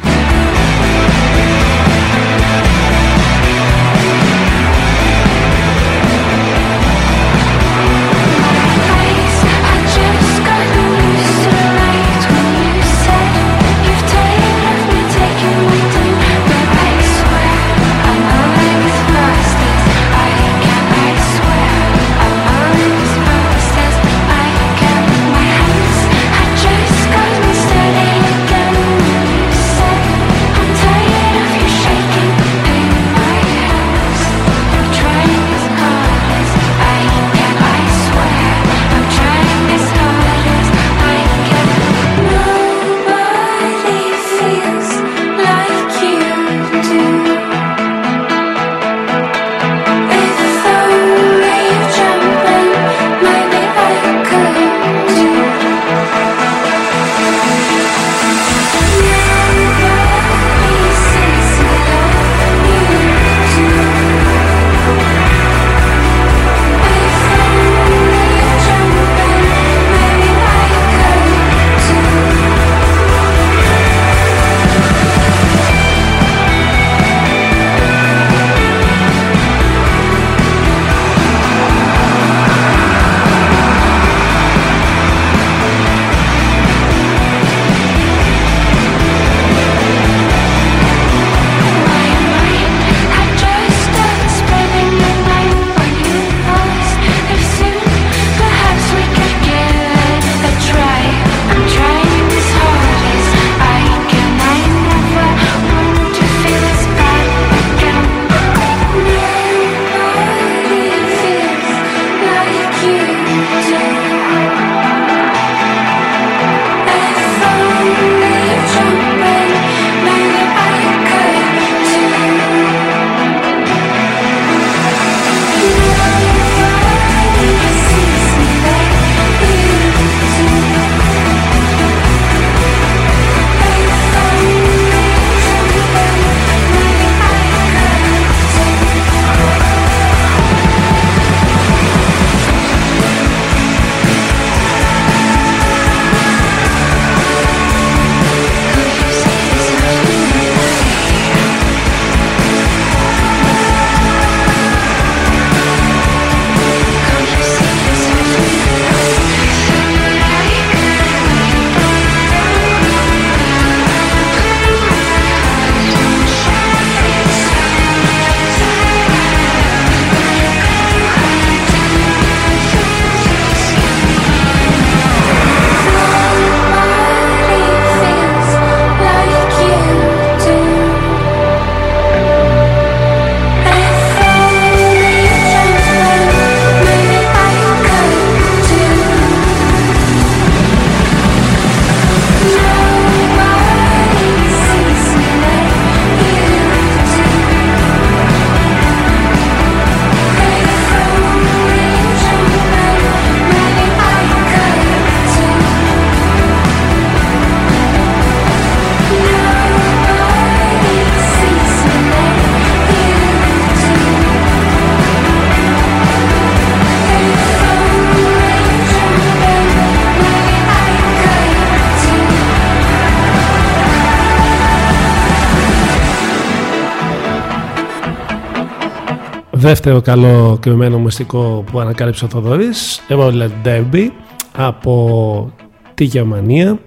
Speaker 2: Δεύτερο καλό κρυμμένο μυστικό που ανακάλυψε ο Θοδωρής, Roller Derby από τη Γερμανία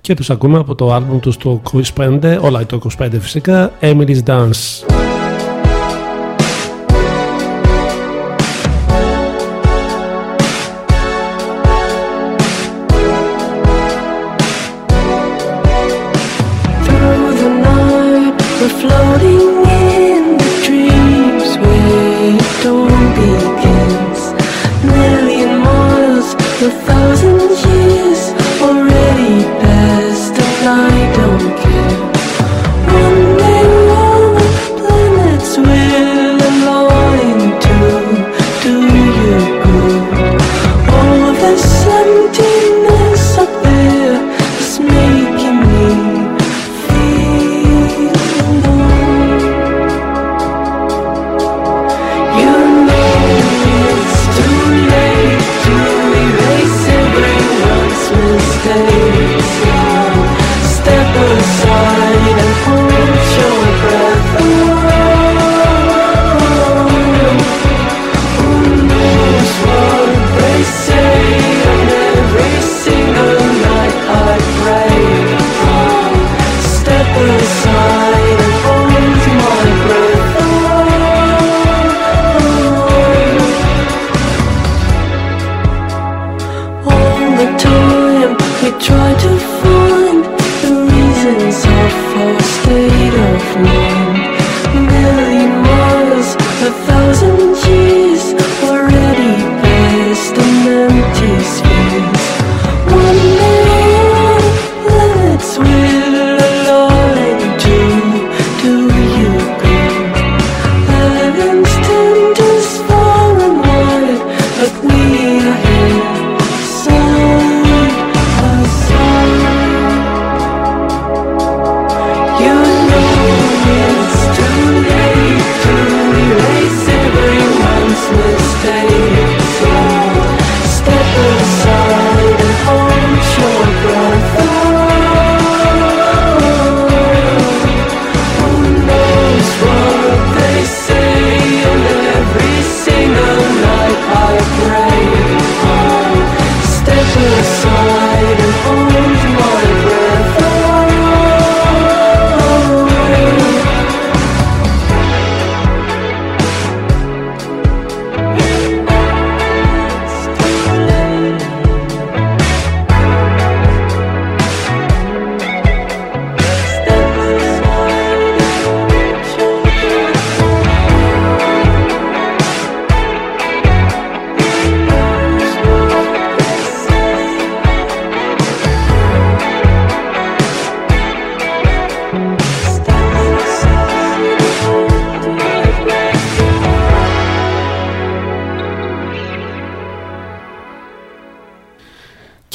Speaker 2: και τους ακούμε από το άλμπουμ τους το 25, όλα το 25 φυσικά, Emily's Dance.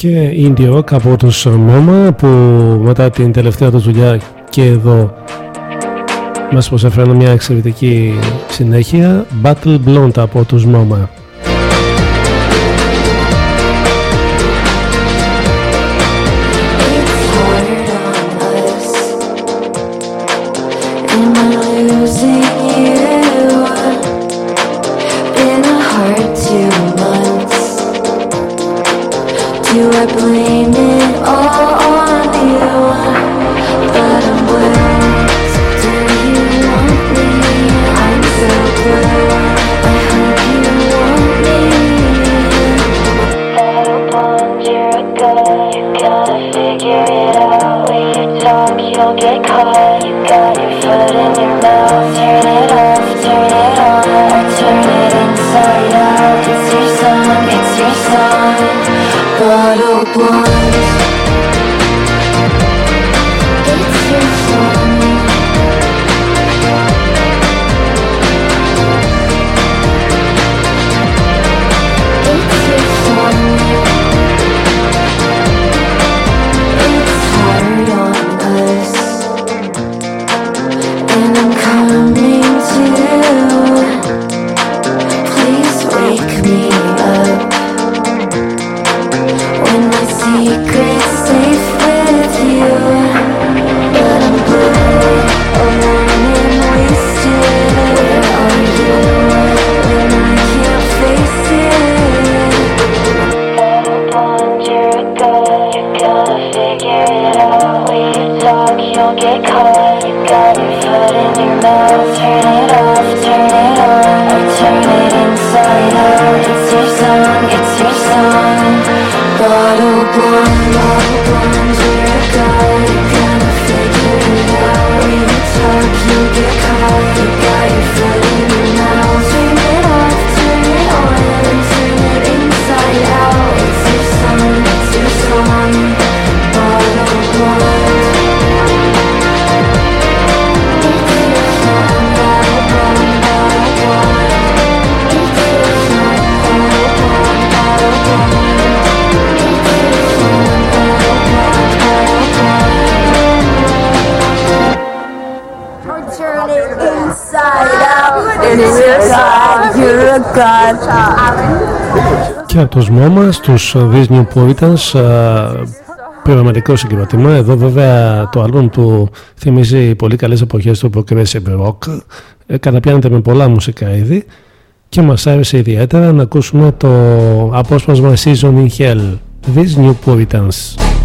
Speaker 2: και indie rock από τους μόμα που μετά την τελευταία τους δουλειά και εδώ μας προσέφεραν μια εξαιρετική συνέχεια Battle Blonde από τους
Speaker 1: μόμα. God.
Speaker 4: Και από τους Μόμας, τους Disney Puritans, πειραματικό συγκρότημα. Εδώ βέβαια το άλμπομ του θυμίζει πολύ καλές εποχές του Progressive Rock. Ε, καταπιάνεται με πολλά μουσικά είδη και μας άρεσε ιδιαίτερα να ακούσουμε το απόσπασμα Season in Hell. These New Puritans.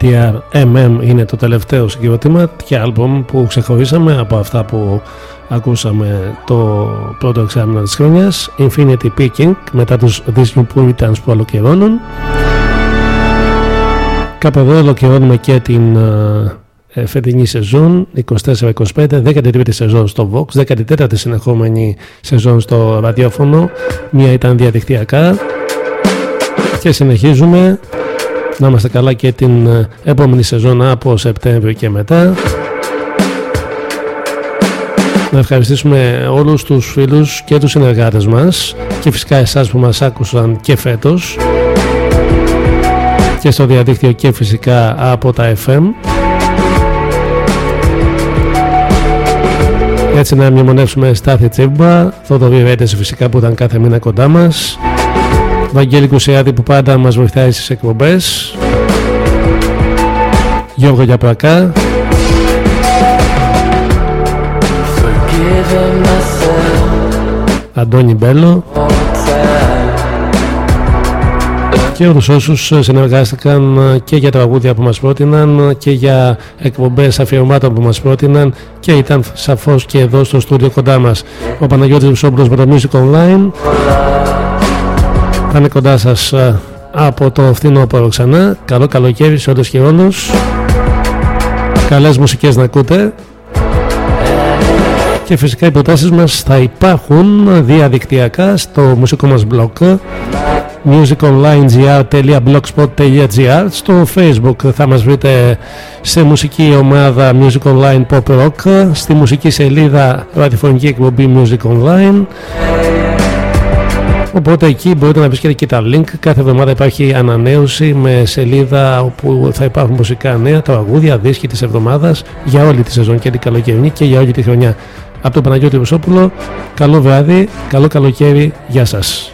Speaker 4: BTR MM είναι το τελευταίο συγκρότημα και άλμπομ που ξεχωρίσαμε από αυτά που ακούσαμε το πρώτο εξάμεινο της χρόνιας Infinity Peaking μετά τους These New Puritans που ολοκληρώνουν. Κάπου εδώ ολοκληρώνουμε και την ε, φετινή σεζόν 24-25, 13η σεζόν στο Vox, 14η συνεχόμενη σεζόν στο ραδιόφωνο, μία ήταν διαδικτυακά. Και συνεχίζουμε να είμαστε καλά και την ε, επόμενη σεζόν από Σεπτέμβριο και μετά. Να ευχαριστήσουμε όλους τους φίλους και τους συνεργάτες μας και φυσικά εσάς που μας άκουσαν και φέτος και στο διαδίκτυο και φυσικά από τα FM. Έτσι να μνημονεύσουμε Στάθη Τσίμπα, Θοδωρή Ρέντες φυσικά που ήταν κάθε μήνα κοντά μας, Βαγγέλη Κουσιάδη που πάντα μας βοηθάει στις εκπομπές, Γιώργο Γιαπρακά,
Speaker 13: Forgiving myself
Speaker 4: Αντώνη Μπέλο. Και όλους όσους συνεργάστηκαν και για τραγούδια που μας πρότειναν και για εκπομπές αφιερωμάτων που μας πρότειναν και ήταν σαφώς και εδώ στο στούντιο κοντά μας. Ο Παναγιώτης Βουσόπουλος με το Music Online θα είναι κοντά σας ε, από το φθινόπωρο ξανά. Καλό καλοκαίρι σε όλους και όλους. Καλές μουσικές να ακούτε. Και φυσικά οι προτάσεις μας θα υπάρχουν διαδικτυακά στο μουσικό μας blog musiconlinegr.blogspot.gr Στο facebook θα μας βρείτε σε μουσική ομάδα Music Online Pop Rock στη μουσική σελίδα ραδιοφωνική εκπομπή Music Online Οπότε εκεί μπορείτε να βρίσκετε και τα link. Κάθε εβδομάδα υπάρχει ανανέωση με σελίδα όπου θα υπάρχουν μουσικά νέα, τραγούδια, δίσκοι της εβδομάδας για όλη τη σεζόν και την καλοκαιρινή και για όλη τη χρονιά. Από τον Παναγιώτη Βουσόπουλο, καλό βράδυ, καλό καλοκαίρι, γεια σας.